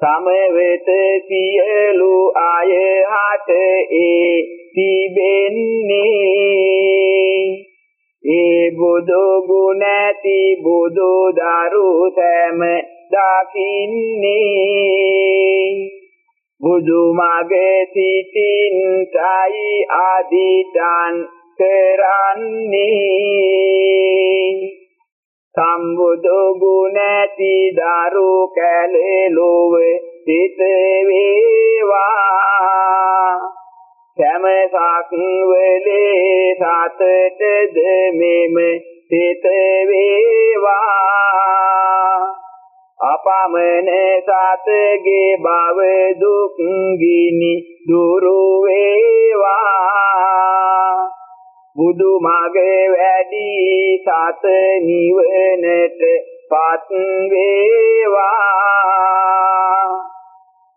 සමවෙත සියලු අය හට ඒ තිබෙන්නේ. ඒ බුදු ගුණති බුදු දරු සෑම දකින්නේ. බුදු මගේ සිටින්ටයි ආදිතන් කරන්නේ. සම්බුදු ගුණති දරු කැලේ ලෝවේ සිත වේවා. සමසක් වෙලේ සතට දෙමෙම සිත වේවා. අපමණ සතගේ භව දුක් ගිනි දුරු වේවා. බුදු මගේ වැඩි සත නිවනට පත් වේවා.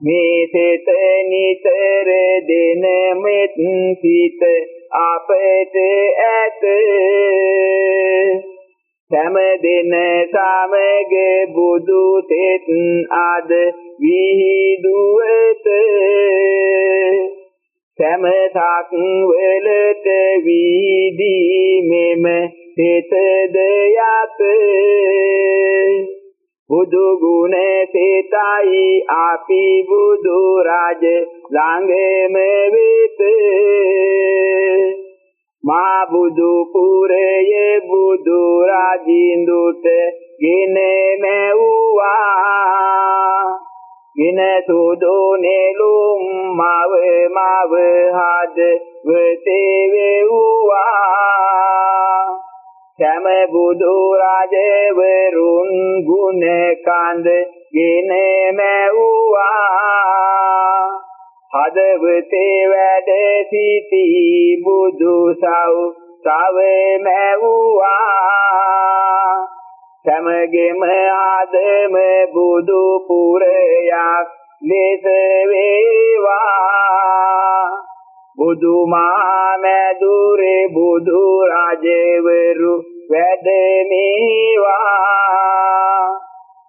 මේ සිත නිතර දින මෙත් සිත අපට ඇත. සෑම දින සමග බුදු තෙත් අද විහිදුවත. සෑම වලට වීදී මෙම සිතද යත. බුදු ගුණ සිතයි අපි බුදු රජ ළඟම වෙත. මා බුදු පුරයේ බුදු රජින්දුට ගෙන මැව්වා. ගෙන සුදු නෙළුම් මව මව හද වෙතේ වේවා සෑම බුදු රජවරුන් ගුණ කඳ ගෙන මැව්වා. හදවතේ වැඩ සිටි බුදු සව් සව මැව්වා සමගෙම ආදම බුදු පුරයක් ලෙස වේවා. බුදු මහමැදුරේ බුදු රජවරු වැඩ මේවා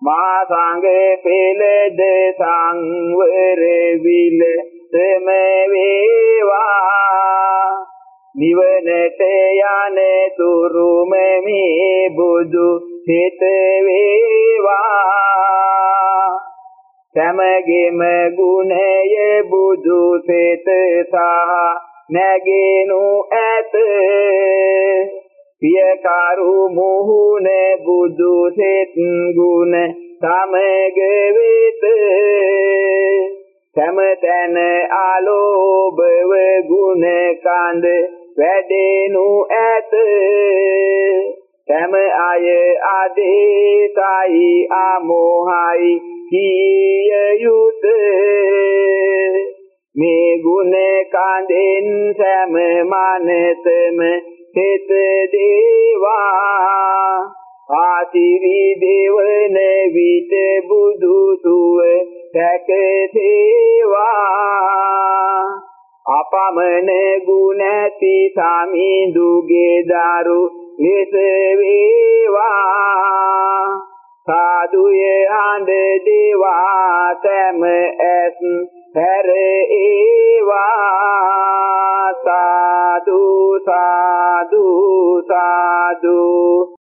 මා සංඝ පෙළද සංවර විල සම වේවා නිවනට යන තුරුම මේ බුදු හිත වේවා. සමගෙම ගුණය බුදු සිත සහ නැගෙනු ඇත. පියකරු මුහුණ බුදු සෙත් ගුණ සමග වෙත. සමතන ආලෝභව ගුණ කඳ වැඩෙනු ඇත. සම අය ආදේසයි ආමෝහයි කීය යුත මේ ගුණ කඳෙන් සෑම මනසම සිත දේවා. ආතිවි දේවන විත බුදු සුව සැකසේවා අපමණ ගුණති සමිඳුගේ දරු ලෙස වේවා සාදුය හඬ දේවා තම ඇස් හැර ඒවා සාදු සාදු සාදු.